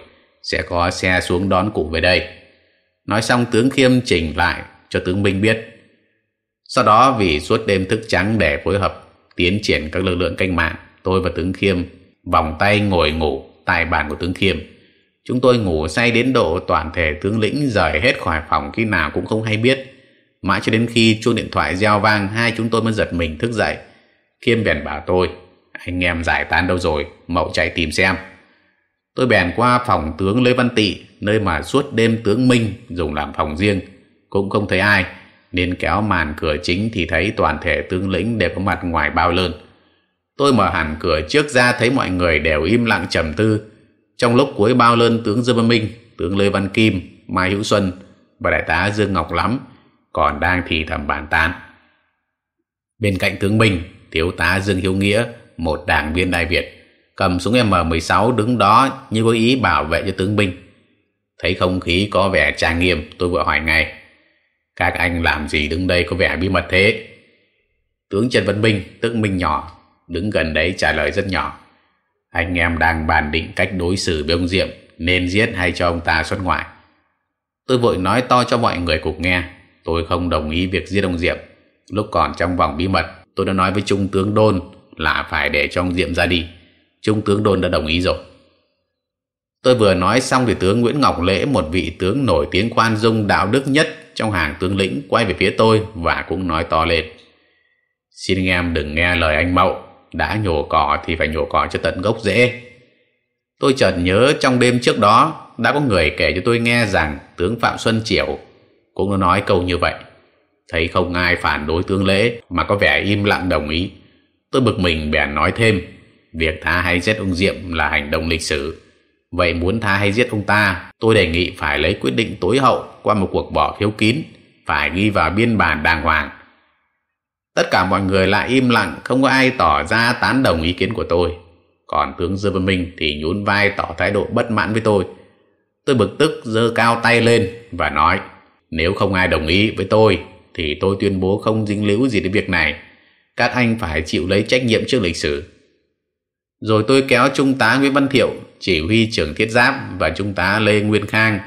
sẽ có xe xuống đón cụ về đây. Nói xong tướng Khiêm chỉnh lại cho tướng binh biết. Sau đó vì suốt đêm thức trắng để phối hợp tiến triển các lực lượng cách mạng, tôi và tướng Khiêm vòng tay ngồi ngủ tại bàn của tướng Khiêm. Chúng tôi ngủ say đến độ toàn thể tướng lĩnh rời hết khỏi phòng khi nào cũng không hay biết. Mãi cho đến khi chuông điện thoại reo vang, hai chúng tôi mới giật mình thức dậy. Khiêm bèn bảo tôi, anh em giải tán đâu rồi, mậu chạy tìm xem. Tôi bèn qua phòng tướng Lê Văn Tị, nơi mà suốt đêm tướng Minh dùng làm phòng riêng. Cũng không thấy ai, nên kéo màn cửa chính thì thấy toàn thể tướng lĩnh đều có mặt ngoài bao lơn. Tôi mở hẳn cửa trước ra thấy mọi người đều im lặng trầm tư. Trong lúc cuối bao lơn tướng Dương Văn Minh, tướng Lê Văn Kim, Mai Hữu Xuân và đại tá Dương Ngọc Lắm còn đang thì thầm bàn tán. Bên cạnh tướng Minh, thiếu tá Dương Hiếu Nghĩa, một đảng viên Đại Việt, cầm súng M16 đứng đó như có ý bảo vệ cho tướng binh Thấy không khí có vẻ trang nghiêm, tôi vội hỏi ngay. Các anh làm gì đứng đây có vẻ bí mật thế? Tướng Trần Văn Minh, tức Minh nhỏ, đứng gần đấy trả lời rất nhỏ. Anh em đang bàn định cách đối xử với ông Diệm nên giết hay cho ông ta xuất ngoại. Tôi vội nói to cho mọi người cùng nghe. Tôi không đồng ý việc giết ông Diệm. Lúc còn trong vòng bí mật, tôi đã nói với Trung tướng Đôn là phải để cho ông Diệm ra đi. Trung tướng Đôn đã đồng ý rồi. Tôi vừa nói xong thì tướng Nguyễn Ngọc Lễ, một vị tướng nổi tiếng khoan dung đạo đức nhất trong hàng tướng lĩnh quay về phía tôi và cũng nói to lên. Xin anh em đừng nghe lời anh Mậu, đã nhổ cỏ thì phải nhổ cỏ cho tận gốc rễ. Tôi chợt nhớ trong đêm trước đó đã có người kể cho tôi nghe rằng tướng Phạm Xuân Triểu cũng đã nói câu như vậy. Thấy không ai phản đối tướng lễ mà có vẻ im lặng đồng ý. Tôi bực mình bèn nói thêm, việc tha hay giết ông Diệm là hành động lịch sử. Vậy muốn tha hay giết ông ta, tôi đề nghị phải lấy quyết định tối hậu qua một cuộc bỏ phiếu kín, phải ghi vào biên bản đàng hoàng. Tất cả mọi người lại im lặng, không có ai tỏ ra tán đồng ý kiến của tôi. Còn tướng Dư Văn Minh thì nhún vai tỏ thái độ bất mãn với tôi. Tôi bực tức giơ cao tay lên và nói, nếu không ai đồng ý với tôi, thì tôi tuyên bố không dính líu gì đến việc này. Các anh phải chịu lấy trách nhiệm trước lịch sử. Rồi tôi kéo Trung tá Nguyễn Văn Thiệu, chỉ huy trưởng thiết giáp và Trung tá Lê Nguyên Khang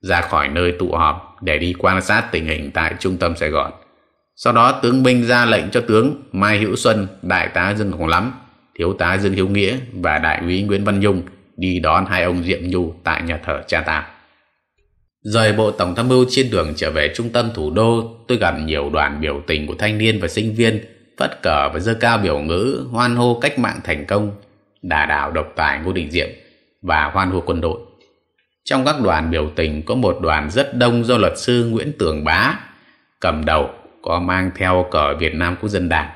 ra khỏi nơi tụ họp để đi quan sát tình hình tại trung tâm Sài Gòn. Sau đó tướng binh ra lệnh cho tướng Mai Hữu Xuân, đại tá Dương Hồng Lắm, thiếu tá Dương Hiếu Nghĩa và đại úy Nguyễn Văn Nhung đi đón hai ông Diệm Nhu tại nhà thờ Cha Tam. Rời bộ tổng tham mưu trên đường trở về trung tâm thủ đô, tôi gặp nhiều đoàn biểu tình của thanh niên và sinh viên phất cờ và dơ cao biểu ngữ hoan hô cách mạng thành công, đà đảo độc tài Ngô Đình Diệm và hoan hô quân đội. Trong các đoàn biểu tình có một đoàn rất đông do luật sư Nguyễn Tường Bá cầm đầu có mang theo cờ Việt Nam Quốc dân Đảng.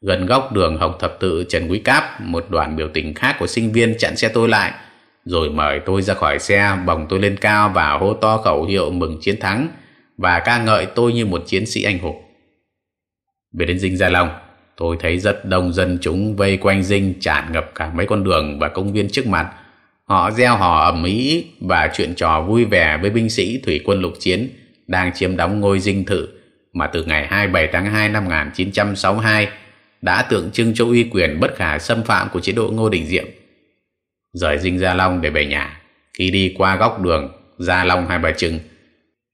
Gần góc đường Hồng Thập Tự Trần Quý Cáp, một đoàn biểu tình khác của sinh viên chặn xe tôi lại, rồi mời tôi ra khỏi xe, bồng tôi lên cao và hô to khẩu hiệu mừng chiến thắng và ca ngợi tôi như một chiến sĩ anh hùng. Về đến Dinh Gia Long, tôi thấy rất đông dân chúng vây quanh Dinh tràn ngập cả mấy con đường và công viên trước mặt. Họ gieo hò ầm ĩ và chuyện trò vui vẻ với binh sĩ thủy quân lục chiến đang chiếm đóng ngôi Dinh Thự mà từ ngày 27 tháng 2 năm 1962 đã tượng trưng cho uy quyền bất khả xâm phạm của chế độ Ngô Đình Diệm. Rời dinh Gia Long để về nhà, khi đi qua góc đường Gia Long Hai Bà Trưng,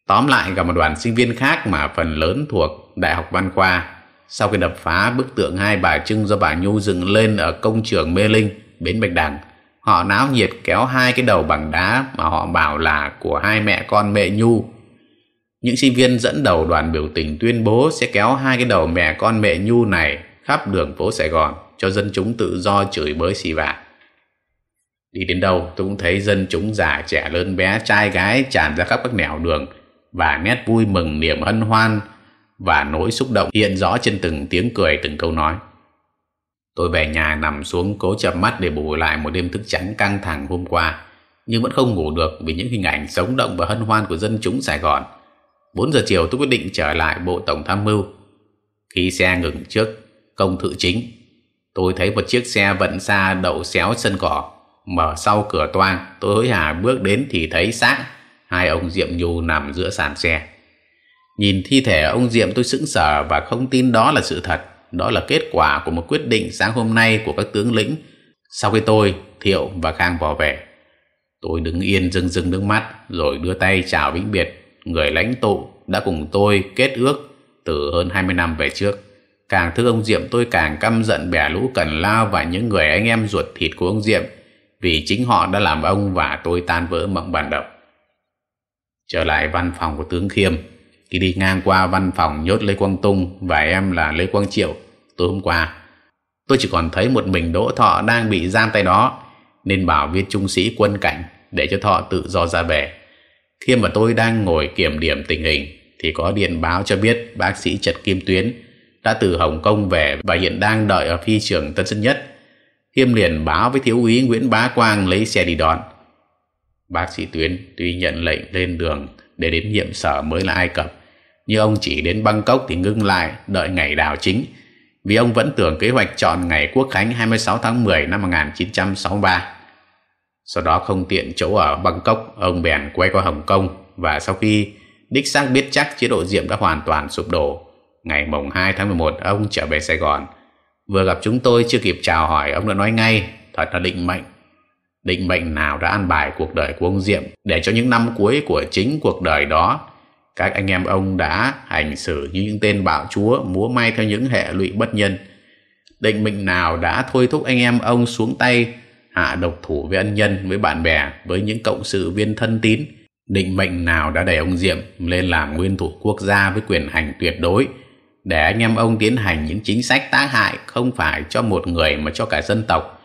tóm lại gặp một đoàn sinh viên khác mà phần lớn thuộc Đại học Văn Khoa. Sau khi đập phá bức tượng Hai Bà Trưng do bà Nhu dựng lên ở công trường Mê Linh, Bến Bạch Đằng, họ náo nhiệt kéo hai cái đầu bằng đá mà họ bảo là của hai mẹ con mẹ Nhu. Những sinh viên dẫn đầu đoàn biểu tình tuyên bố sẽ kéo hai cái đầu mẹ con mẹ Nhu này khắp đường phố Sài Gòn cho dân chúng tự do chửi bới xì vả. Đi đến đâu tôi cũng thấy dân chúng già trẻ lớn bé trai gái tràn ra khắp các nẻo đường và nét vui mừng niềm hân hoan và nỗi xúc động hiện rõ trên từng tiếng cười từng câu nói. Tôi về nhà nằm xuống cố chập mắt để bù lại một đêm thức trắng căng thẳng hôm qua nhưng vẫn không ngủ được vì những hình ảnh sống động và hân hoan của dân chúng Sài Gòn. 4 giờ chiều tôi quyết định trở lại Bộ Tổng Tham mưu. Khi xe ngừng trước công thự chính, tôi thấy một chiếc xe vận xa đậu xéo sân cỏ. Mở sau cửa toang, tôi hối hả bước đến thì thấy xác hai ông Diệm Nhu nằm giữa sàn xe. Nhìn thi thể ông Diệm tôi sững sờ và không tin đó là sự thật. Đó là kết quả của một quyết định sáng hôm nay của các tướng lĩnh sau khi tôi, Thiệu và Khang bỏ về. Tôi đứng yên rưng rưng nước mắt rồi đưa tay chào vĩnh biệt người lãnh tụ đã cùng tôi kết ước từ hơn 20 năm về trước. Càng thương ông Diệm tôi càng căm giận bè lũ Cần Lao và những người anh em ruột thịt của ông Diệm vì chính họ đã làm ông và tôi tan vỡ mộng bản độc Trở lại văn phòng của tướng Khiêm, khi đi ngang qua văn phòng nhốt Lê Quang Tung và em là Lê Quang Triệu tối hôm qua, tôi chỉ còn thấy một mình Đỗ Thọ đang bị giam tay đó nên bảo viên trung sĩ quân cảnh để cho Thọ tự do ra về. Khiêm và tôi đang ngồi kiểm điểm tình hình thì có điện báo cho biết bác sĩ Trật Kim Tuyến đã từ Hồng Kông về và hiện đang đợi ở phi trường Tân Sơn Nhất. Khiêm liền báo với thiếu úy Nguyễn Bá Quang lấy xe đi đón. Bác sĩ Tuyến tuy nhận lệnh lên đường để đến nhiệm sở mới là Ai Cập, như ông chỉ đến Bangkok thì ngưng lại đợi ngày đào chính, vì ông vẫn tưởng kế hoạch chọn ngày Quốc khánh 26 tháng 10 năm 1963. Sau đó không tiện chỗ ở Bangkok, ông bèn quay qua Hồng Kông và sau khi đích xác biết chắc chế độ Diệm đã hoàn toàn sụp đổ, ngày mùng 2 tháng 11 ông trở về Sài Gòn. Vừa gặp chúng tôi chưa kịp chào hỏi ông đã nói ngay, thật là định mệnh. Định mệnh nào đã an bài cuộc đời của ông Diệm để cho những năm cuối của chính cuộc đời đó các anh em ông đã hành xử như những tên bạo chúa múa may theo những hệ lụy bất nhân. Định mệnh nào đã thôi thúc anh em ông xuống tay hạ độc thủ với ân nhân, với bạn bè, với những cộng sự viên thân tín. Định mệnh nào đã đẩy ông Diệm lên làm nguyên thủ quốc gia với quyền hành tuyệt đối, để anh em ông tiến hành những chính sách tác hại không phải cho một người mà cho cả dân tộc.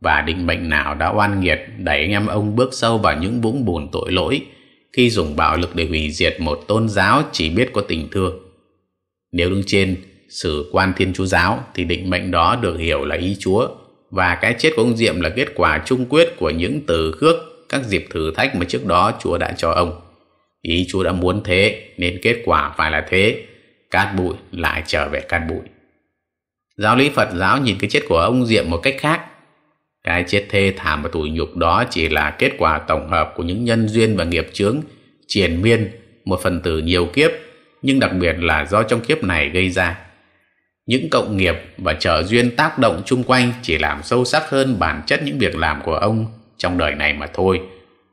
Và định mệnh nào đã oan nghiệt đẩy anh em ông bước sâu vào những vũng bùn tội lỗi khi dùng bạo lực để hủy diệt một tôn giáo chỉ biết có tình thương. Nếu đứng trên sử quan thiên chúa giáo thì định mệnh đó được hiểu là ý chúa, và cái chết của ông Diệm là kết quả trung quyết của những từ khước các dịp thử thách mà trước đó Chúa đã cho ông. Ý Chúa đã muốn thế nên kết quả phải là thế. Cát bụi lại trở về cát bụi. Giáo lý Phật giáo nhìn cái chết của ông Diệm một cách khác. Cái chết thê thảm và tủi nhục đó chỉ là kết quả tổng hợp của những nhân duyên và nghiệp chướng triển miên, một phần tử nhiều kiếp, nhưng đặc biệt là do trong kiếp này gây ra những cộng nghiệp và trợ duyên tác động chung quanh chỉ làm sâu sắc hơn bản chất những việc làm của ông trong đời này mà thôi.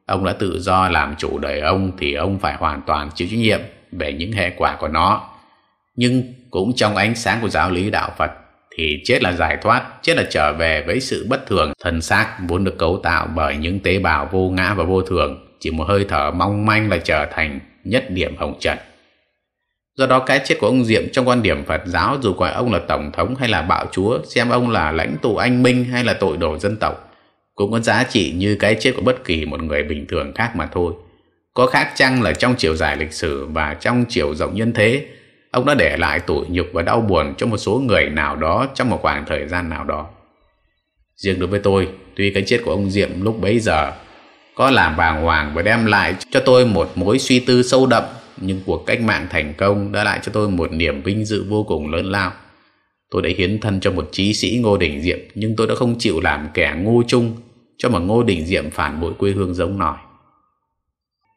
Ông đã tự do làm chủ đời ông thì ông phải hoàn toàn chịu trách nhiệm về những hệ quả của nó. Nhưng cũng trong ánh sáng của giáo lý đạo Phật thì chết là giải thoát, chết là trở về với sự bất thường, thân xác vốn được cấu tạo bởi những tế bào vô ngã và vô thường, chỉ một hơi thở mong manh là trở thành nhất điểm hồng trần. Do đó cái chết của ông Diệm trong quan điểm Phật giáo dù gọi ông là Tổng thống hay là bạo chúa, xem ông là lãnh tụ anh minh hay là tội đồ dân tộc, cũng có giá trị như cái chết của bất kỳ một người bình thường khác mà thôi. Có khác chăng là trong chiều dài lịch sử và trong chiều rộng nhân thế, ông đã để lại tủi nhục và đau buồn cho một số người nào đó trong một khoảng thời gian nào đó. Riêng đối với tôi, tuy cái chết của ông Diệm lúc bấy giờ có làm bàng hoàng và đem lại cho tôi một mối suy tư sâu đậm nhưng cuộc cách mạng thành công đã lại cho tôi một niềm vinh dự vô cùng lớn lao. Tôi đã hiến thân cho một trí sĩ Ngô Đình Diệm, nhưng tôi đã không chịu làm kẻ ngu chung cho một Ngô Đình Diệm phản bội quê hương giống nòi.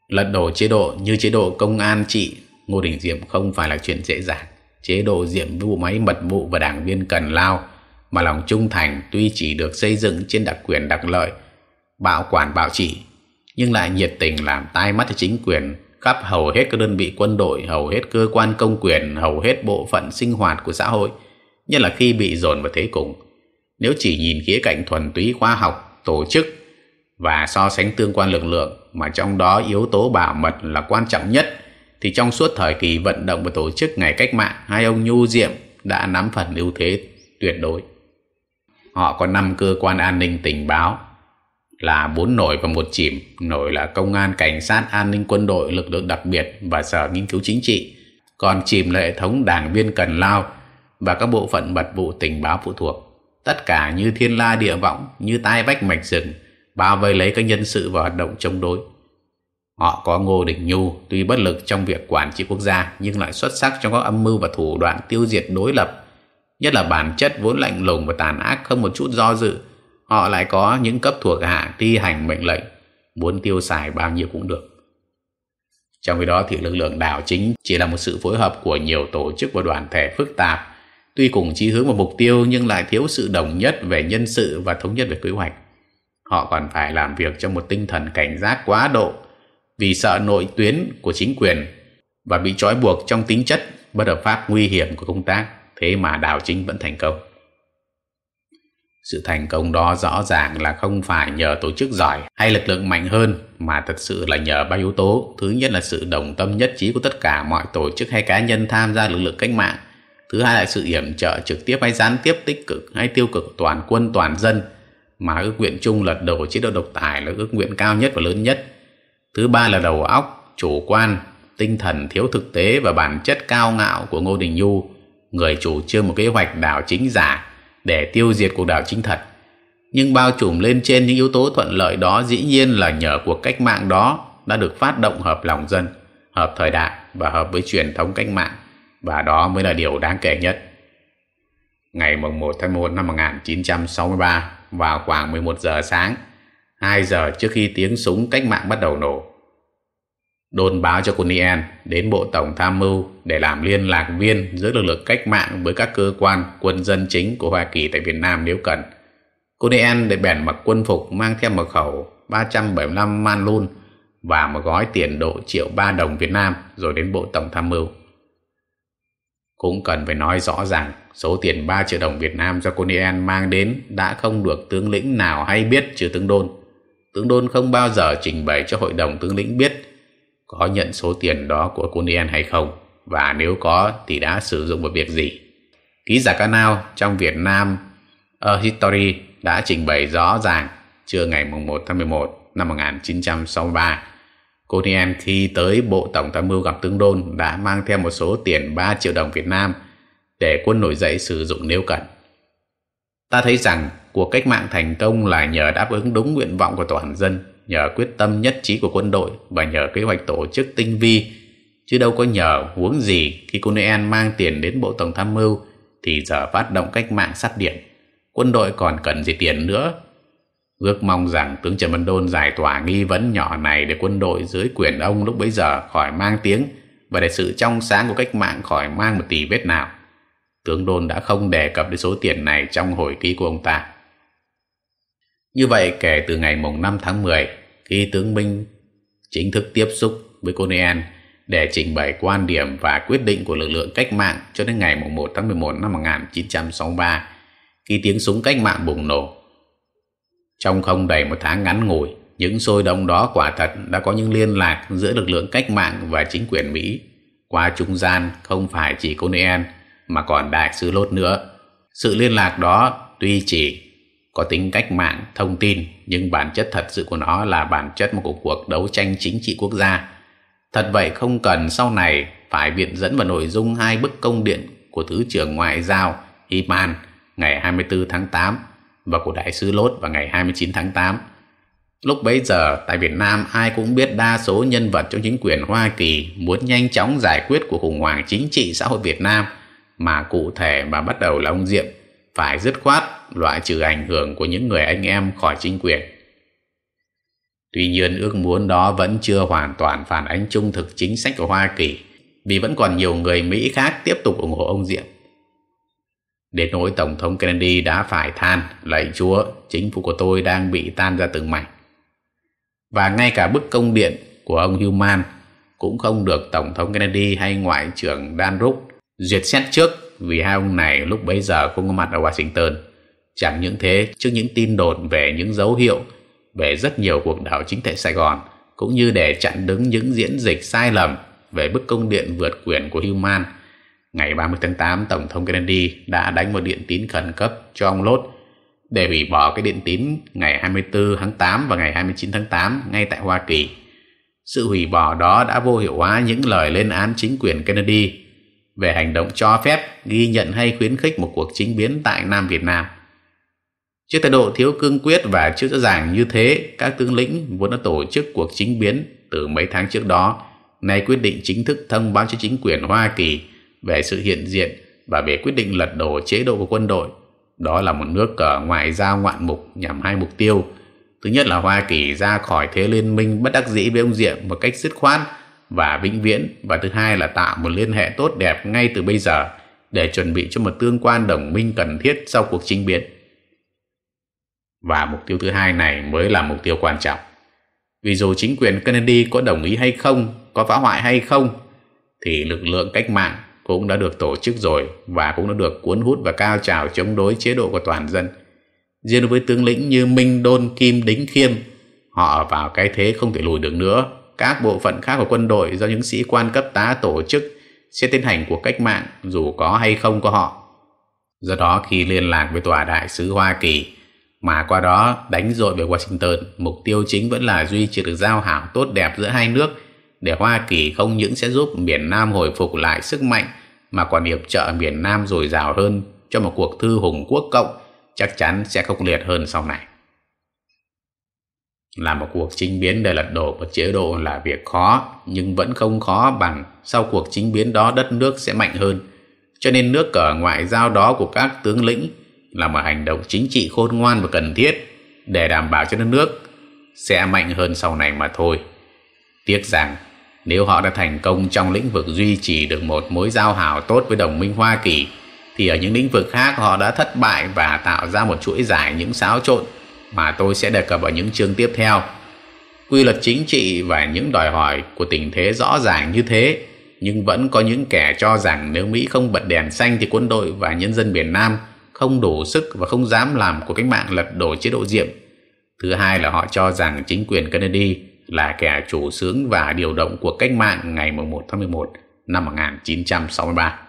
Lật đổ chế độ như chế độ công an trị, Ngô Đình Diệm không phải là chuyện dễ dàng. chế độ diệm vụ máy mật vụ và đảng viên cần lao, mà lòng trung thành tuy chỉ được xây dựng trên đặc quyền đặc lợi, bảo quản bảo trị nhưng lại nhiệt tình làm tai mắt cho chính quyền, khắp hầu hết các đơn vị quân đội, hầu hết cơ quan công quyền, hầu hết bộ phận sinh hoạt của xã hội, nhất là khi bị dồn vào thế cùng nếu chỉ nhìn khía cạnh thuần túy khoa học, tổ chức và so sánh tương quan lực lượng, mà trong đó yếu tố bảo mật là quan trọng nhất thì trong suốt thời kỳ vận động và tổ chức ngày cách mạng, hai ông nhu diệm đã nắm phần ưu thế tuyệt đối. Họ có năm cơ quan an ninh tình báo, là bốn nổi và một chìm nổi là công an, cảnh sát, an ninh quân đội, lực lượng đặc biệt và sở nghiên cứu chính trị. Còn chìm là hệ thống đảng viên cần lao và các bộ phận mật vụ tình báo phụ thuộc. Tất cả như thiên la địa võng, như tai vách mạch rừng, bao vây lấy các nhân sự và hoạt động chống đối họ có ngô đình nhu, tuy bất lực trong việc quản trị quốc gia, nhưng lại xuất sắc trong các âm mưu và thủ đoạn tiêu diệt đối lập. Nhất là bản chất vốn lạnh lùng và tàn ác không một chút do dự, họ lại có những cấp thuộc hạ thi hành mệnh lệnh, muốn tiêu xài bao nhiêu cũng được. Trong khi đó thì lực lượng đảo chính chỉ là một sự phối hợp của nhiều tổ chức và đoàn thể phức tạp. Tuy cùng chí hướng và mục tiêu, nhưng lại thiếu sự đồng nhất về nhân sự và thống nhất về kế hoạch. Họ còn phải làm việc trong một tinh thần cảnh giác quá độ vì sợ nội tuyến của chính quyền và bị trói buộc trong tính chất bất hợp pháp nguy hiểm của công tác, thế mà đảo chính vẫn thành công. Sự thành công đó rõ ràng là không phải nhờ tổ chức giỏi hay lực lượng mạnh hơn, mà thật sự là nhờ ba yếu tố. Thứ nhất là sự đồng tâm nhất trí của tất cả mọi tổ chức hay cá nhân tham gia lực lượng cách mạng. Thứ hai là sự yểm trợ trực tiếp hay gián tiếp tích cực hay tiêu cực toàn quân toàn dân, mà ước nguyện chung lật đổ chế độ độc tài là ước nguyện cao nhất và lớn nhất thứ ba là đầu óc, chủ quan, tinh thần thiếu thực tế và bản chất cao ngạo của ngô đình nhu, người chủ trương một kế hoạch đảo chính giả để tiêu diệt cuộc đảo chính thật. Nhưng bao trùm lên trên những yếu tố thuận lợi đó dĩ nhiên là nhờ cuộc cách mạng đó đã được phát động hợp lòng dân, hợp thời đại và hợp với truyền thống cách mạng, và đó mới là điều đáng kể nhất. Ngày 1 tháng 1 năm 1963 vào khoảng 11 giờ sáng 2 giờ trước khi tiếng súng cách mạng bắt đầu nổ đôn báo cho Kunien đến Bộ Tổng Tham mưu để làm liên lạc viên giữa lực lượng cách mạng với các cơ quan, quân dân chính của Hoa Kỳ tại Việt Nam nếu cần. Kunien để bèn mặc quân phục mang theo mật khẩu 375 man lun và một gói tiền độ triệu ba đồng Việt Nam rồi đến Bộ Tổng Tham mưu. Cũng cần phải nói rõ ràng, số tiền 3 triệu đồng Việt Nam do Kunien mang đến đã không được tướng lĩnh nào hay biết trừ tướng đôn. Tướng đôn không bao giờ trình bày cho hội đồng tướng lĩnh biết có nhận số tiền đó của Kunien hay không, và nếu có thì đã sử dụng vào việc gì. Ký giả Canal trong Việt Nam, A History đã trình bày rõ ràng trưa ngày 1 tháng 11 năm 1963. Kunien khi tới Bộ Tổng tham mưu gặp tướng Đôn đã mang theo một số tiền 3 triệu đồng Việt Nam để quân nổi dậy sử dụng nếu cần. Ta thấy rằng cuộc cách mạng thành công là nhờ đáp ứng đúng nguyện vọng của toàn dân, nhờ quyết tâm nhất trí của quân đội và nhờ kế hoạch tổ chức tinh vi. Chứ đâu có nhờ huống gì khi Cunaen mang tiền đến bộ tổng tham mưu thì giờ phát động cách mạng sắt điện. Quân đội còn cần gì tiền nữa? Ước mong rằng tướng Trần Văn Đôn giải tỏa nghi vấn nhỏ này để quân đội dưới quyền ông lúc bấy giờ khỏi mang tiếng và để sự trong sáng của cách mạng khỏi mang một tỷ vết nào. Tướng Đôn đã không đề cập đến số tiền này trong hồi ký của ông ta như vậy kể từ ngày mùng 5 tháng 10 khi tướng Minh chính thức tiếp xúc với Conan để trình bày quan điểm và quyết định của lực lượng cách mạng cho đến ngày mùng 1 tháng 11 năm 1963 khi tiếng súng cách mạng bùng nổ. Trong không đầy một tháng ngắn ngủi, những sôi động đó quả thật đã có những liên lạc giữa lực lượng cách mạng và chính quyền Mỹ. Qua trung gian không phải chỉ Conan mà còn đại sứ lốt nữa. Sự liên lạc đó tuy chỉ có tính cách mạng thông tin nhưng bản chất thật sự của nó là bản chất một cuộc, cuộc đấu tranh chính trị quốc gia. Thật vậy không cần sau này phải viện dẫn vào nội dung hai bức công điện của Thứ trưởng Ngoại giao Iman ngày 24 tháng 8 và của Đại sứ Lốt vào ngày 29 tháng 8. Lúc bấy giờ, tại Việt Nam ai cũng biết đa số nhân vật trong chính quyền Hoa Kỳ muốn nhanh chóng giải quyết cuộc khủng hoảng chính trị xã hội Việt Nam. Mà cụ thể mà bắt đầu là ông Diệm phải dứt khoát loại trừ ảnh hưởng của những người anh em khỏi chính quyền. Tuy nhiên ước muốn đó vẫn chưa hoàn toàn phản ánh trung thực chính sách của Hoa Kỳ vì vẫn còn nhiều người Mỹ khác tiếp tục ủng hộ ông Diệm. Đến nỗi Tổng thống Kennedy đã phải than, lạy chúa, chính phủ của tôi đang bị tan ra từng mảnh. Và ngay cả bức công điện của ông Human cũng không được Tổng thống Kennedy hay Ngoại trưởng Dan Roof duyệt xét trước vì hai ông này lúc bấy giờ không có mặt ở Washington. Chẳng những thế, trước những tin đồn về những dấu hiệu về rất nhiều cuộc đảo chính tại Sài Gòn, cũng như để chặn đứng những diễn dịch sai lầm về bức công điện vượt quyền của Human, ngày 30 tháng 8, Tổng thống Kennedy đã đánh một điện tín khẩn cấp cho ông Lốt để hủy bỏ cái điện tín ngày 24 tháng 8 và ngày 29 tháng 8 ngay tại Hoa Kỳ. Sự hủy bỏ đó đã vô hiệu hóa những lời lên án chính quyền Kennedy về hành động cho phép, ghi nhận hay khuyến khích một cuộc chính biến tại Nam Việt Nam. Trước thái độ thiếu cương quyết và chưa rõ ràng như thế, các tướng lĩnh vốn đã tổ chức cuộc chính biến từ mấy tháng trước đó, nay quyết định chính thức thông báo cho chính quyền Hoa Kỳ về sự hiện diện và về quyết định lật đổ chế độ của quân đội. Đó là một nước cờ ngoại giao ngoạn mục nhằm hai mục tiêu. Thứ nhất là Hoa Kỳ ra khỏi thế liên minh bất đắc dĩ với ông Diệm một cách dứt khoát và vĩnh viễn và thứ hai là tạo một liên hệ tốt đẹp ngay từ bây giờ để chuẩn bị cho một tương quan đồng minh cần thiết sau cuộc chinh biến. Và mục tiêu thứ hai này mới là mục tiêu quan trọng. Vì dù chính quyền Kennedy có đồng ý hay không, có phá hoại hay không, thì lực lượng cách mạng cũng đã được tổ chức rồi và cũng đã được cuốn hút và cao trào chống đối chế độ của toàn dân. Riêng với tướng lĩnh như Minh Đôn Kim Đính Khiêm, họ vào cái thế không thể lùi được nữa. Các bộ phận khác của quân đội do những sĩ quan cấp tá tổ chức sẽ tiến hành cuộc cách mạng dù có hay không có họ. Do đó khi liên lạc với tòa đại sứ Hoa Kỳ mà qua đó đánh dội về Washington, mục tiêu chính vẫn là duy trì được giao hảo tốt đẹp giữa hai nước để Hoa Kỳ không những sẽ giúp miền Nam hồi phục lại sức mạnh mà còn hiệp trợ miền Nam dồi dào hơn cho một cuộc thư hùng quốc cộng chắc chắn sẽ khốc liệt hơn sau này. Là một cuộc chính biến để lật đổ một chế độ là việc khó nhưng vẫn không khó bằng sau cuộc chính biến đó đất nước sẽ mạnh hơn. Cho nên nước cờ ngoại giao đó của các tướng lĩnh là một hành động chính trị khôn ngoan và cần thiết để đảm bảo cho đất nước sẽ mạnh hơn sau này mà thôi. Tiếc rằng nếu họ đã thành công trong lĩnh vực duy trì được một mối giao hảo tốt với đồng minh Hoa Kỳ, thì ở những lĩnh vực khác họ đã thất bại và tạo ra một chuỗi giải những xáo trộn mà tôi sẽ đề cập ở những chương tiếp theo. Quy luật chính trị và những đòi hỏi của tình thế rõ ràng như thế, nhưng vẫn có những kẻ cho rằng nếu Mỹ không bật đèn xanh thì quân đội và nhân dân miền Nam không đủ sức và không dám làm của cách mạng lật đổ chế độ diệm. Thứ hai là họ cho rằng chính quyền Kennedy là kẻ chủ sướng và điều động cuộc cách mạng ngày 1 tháng 11 năm 1963.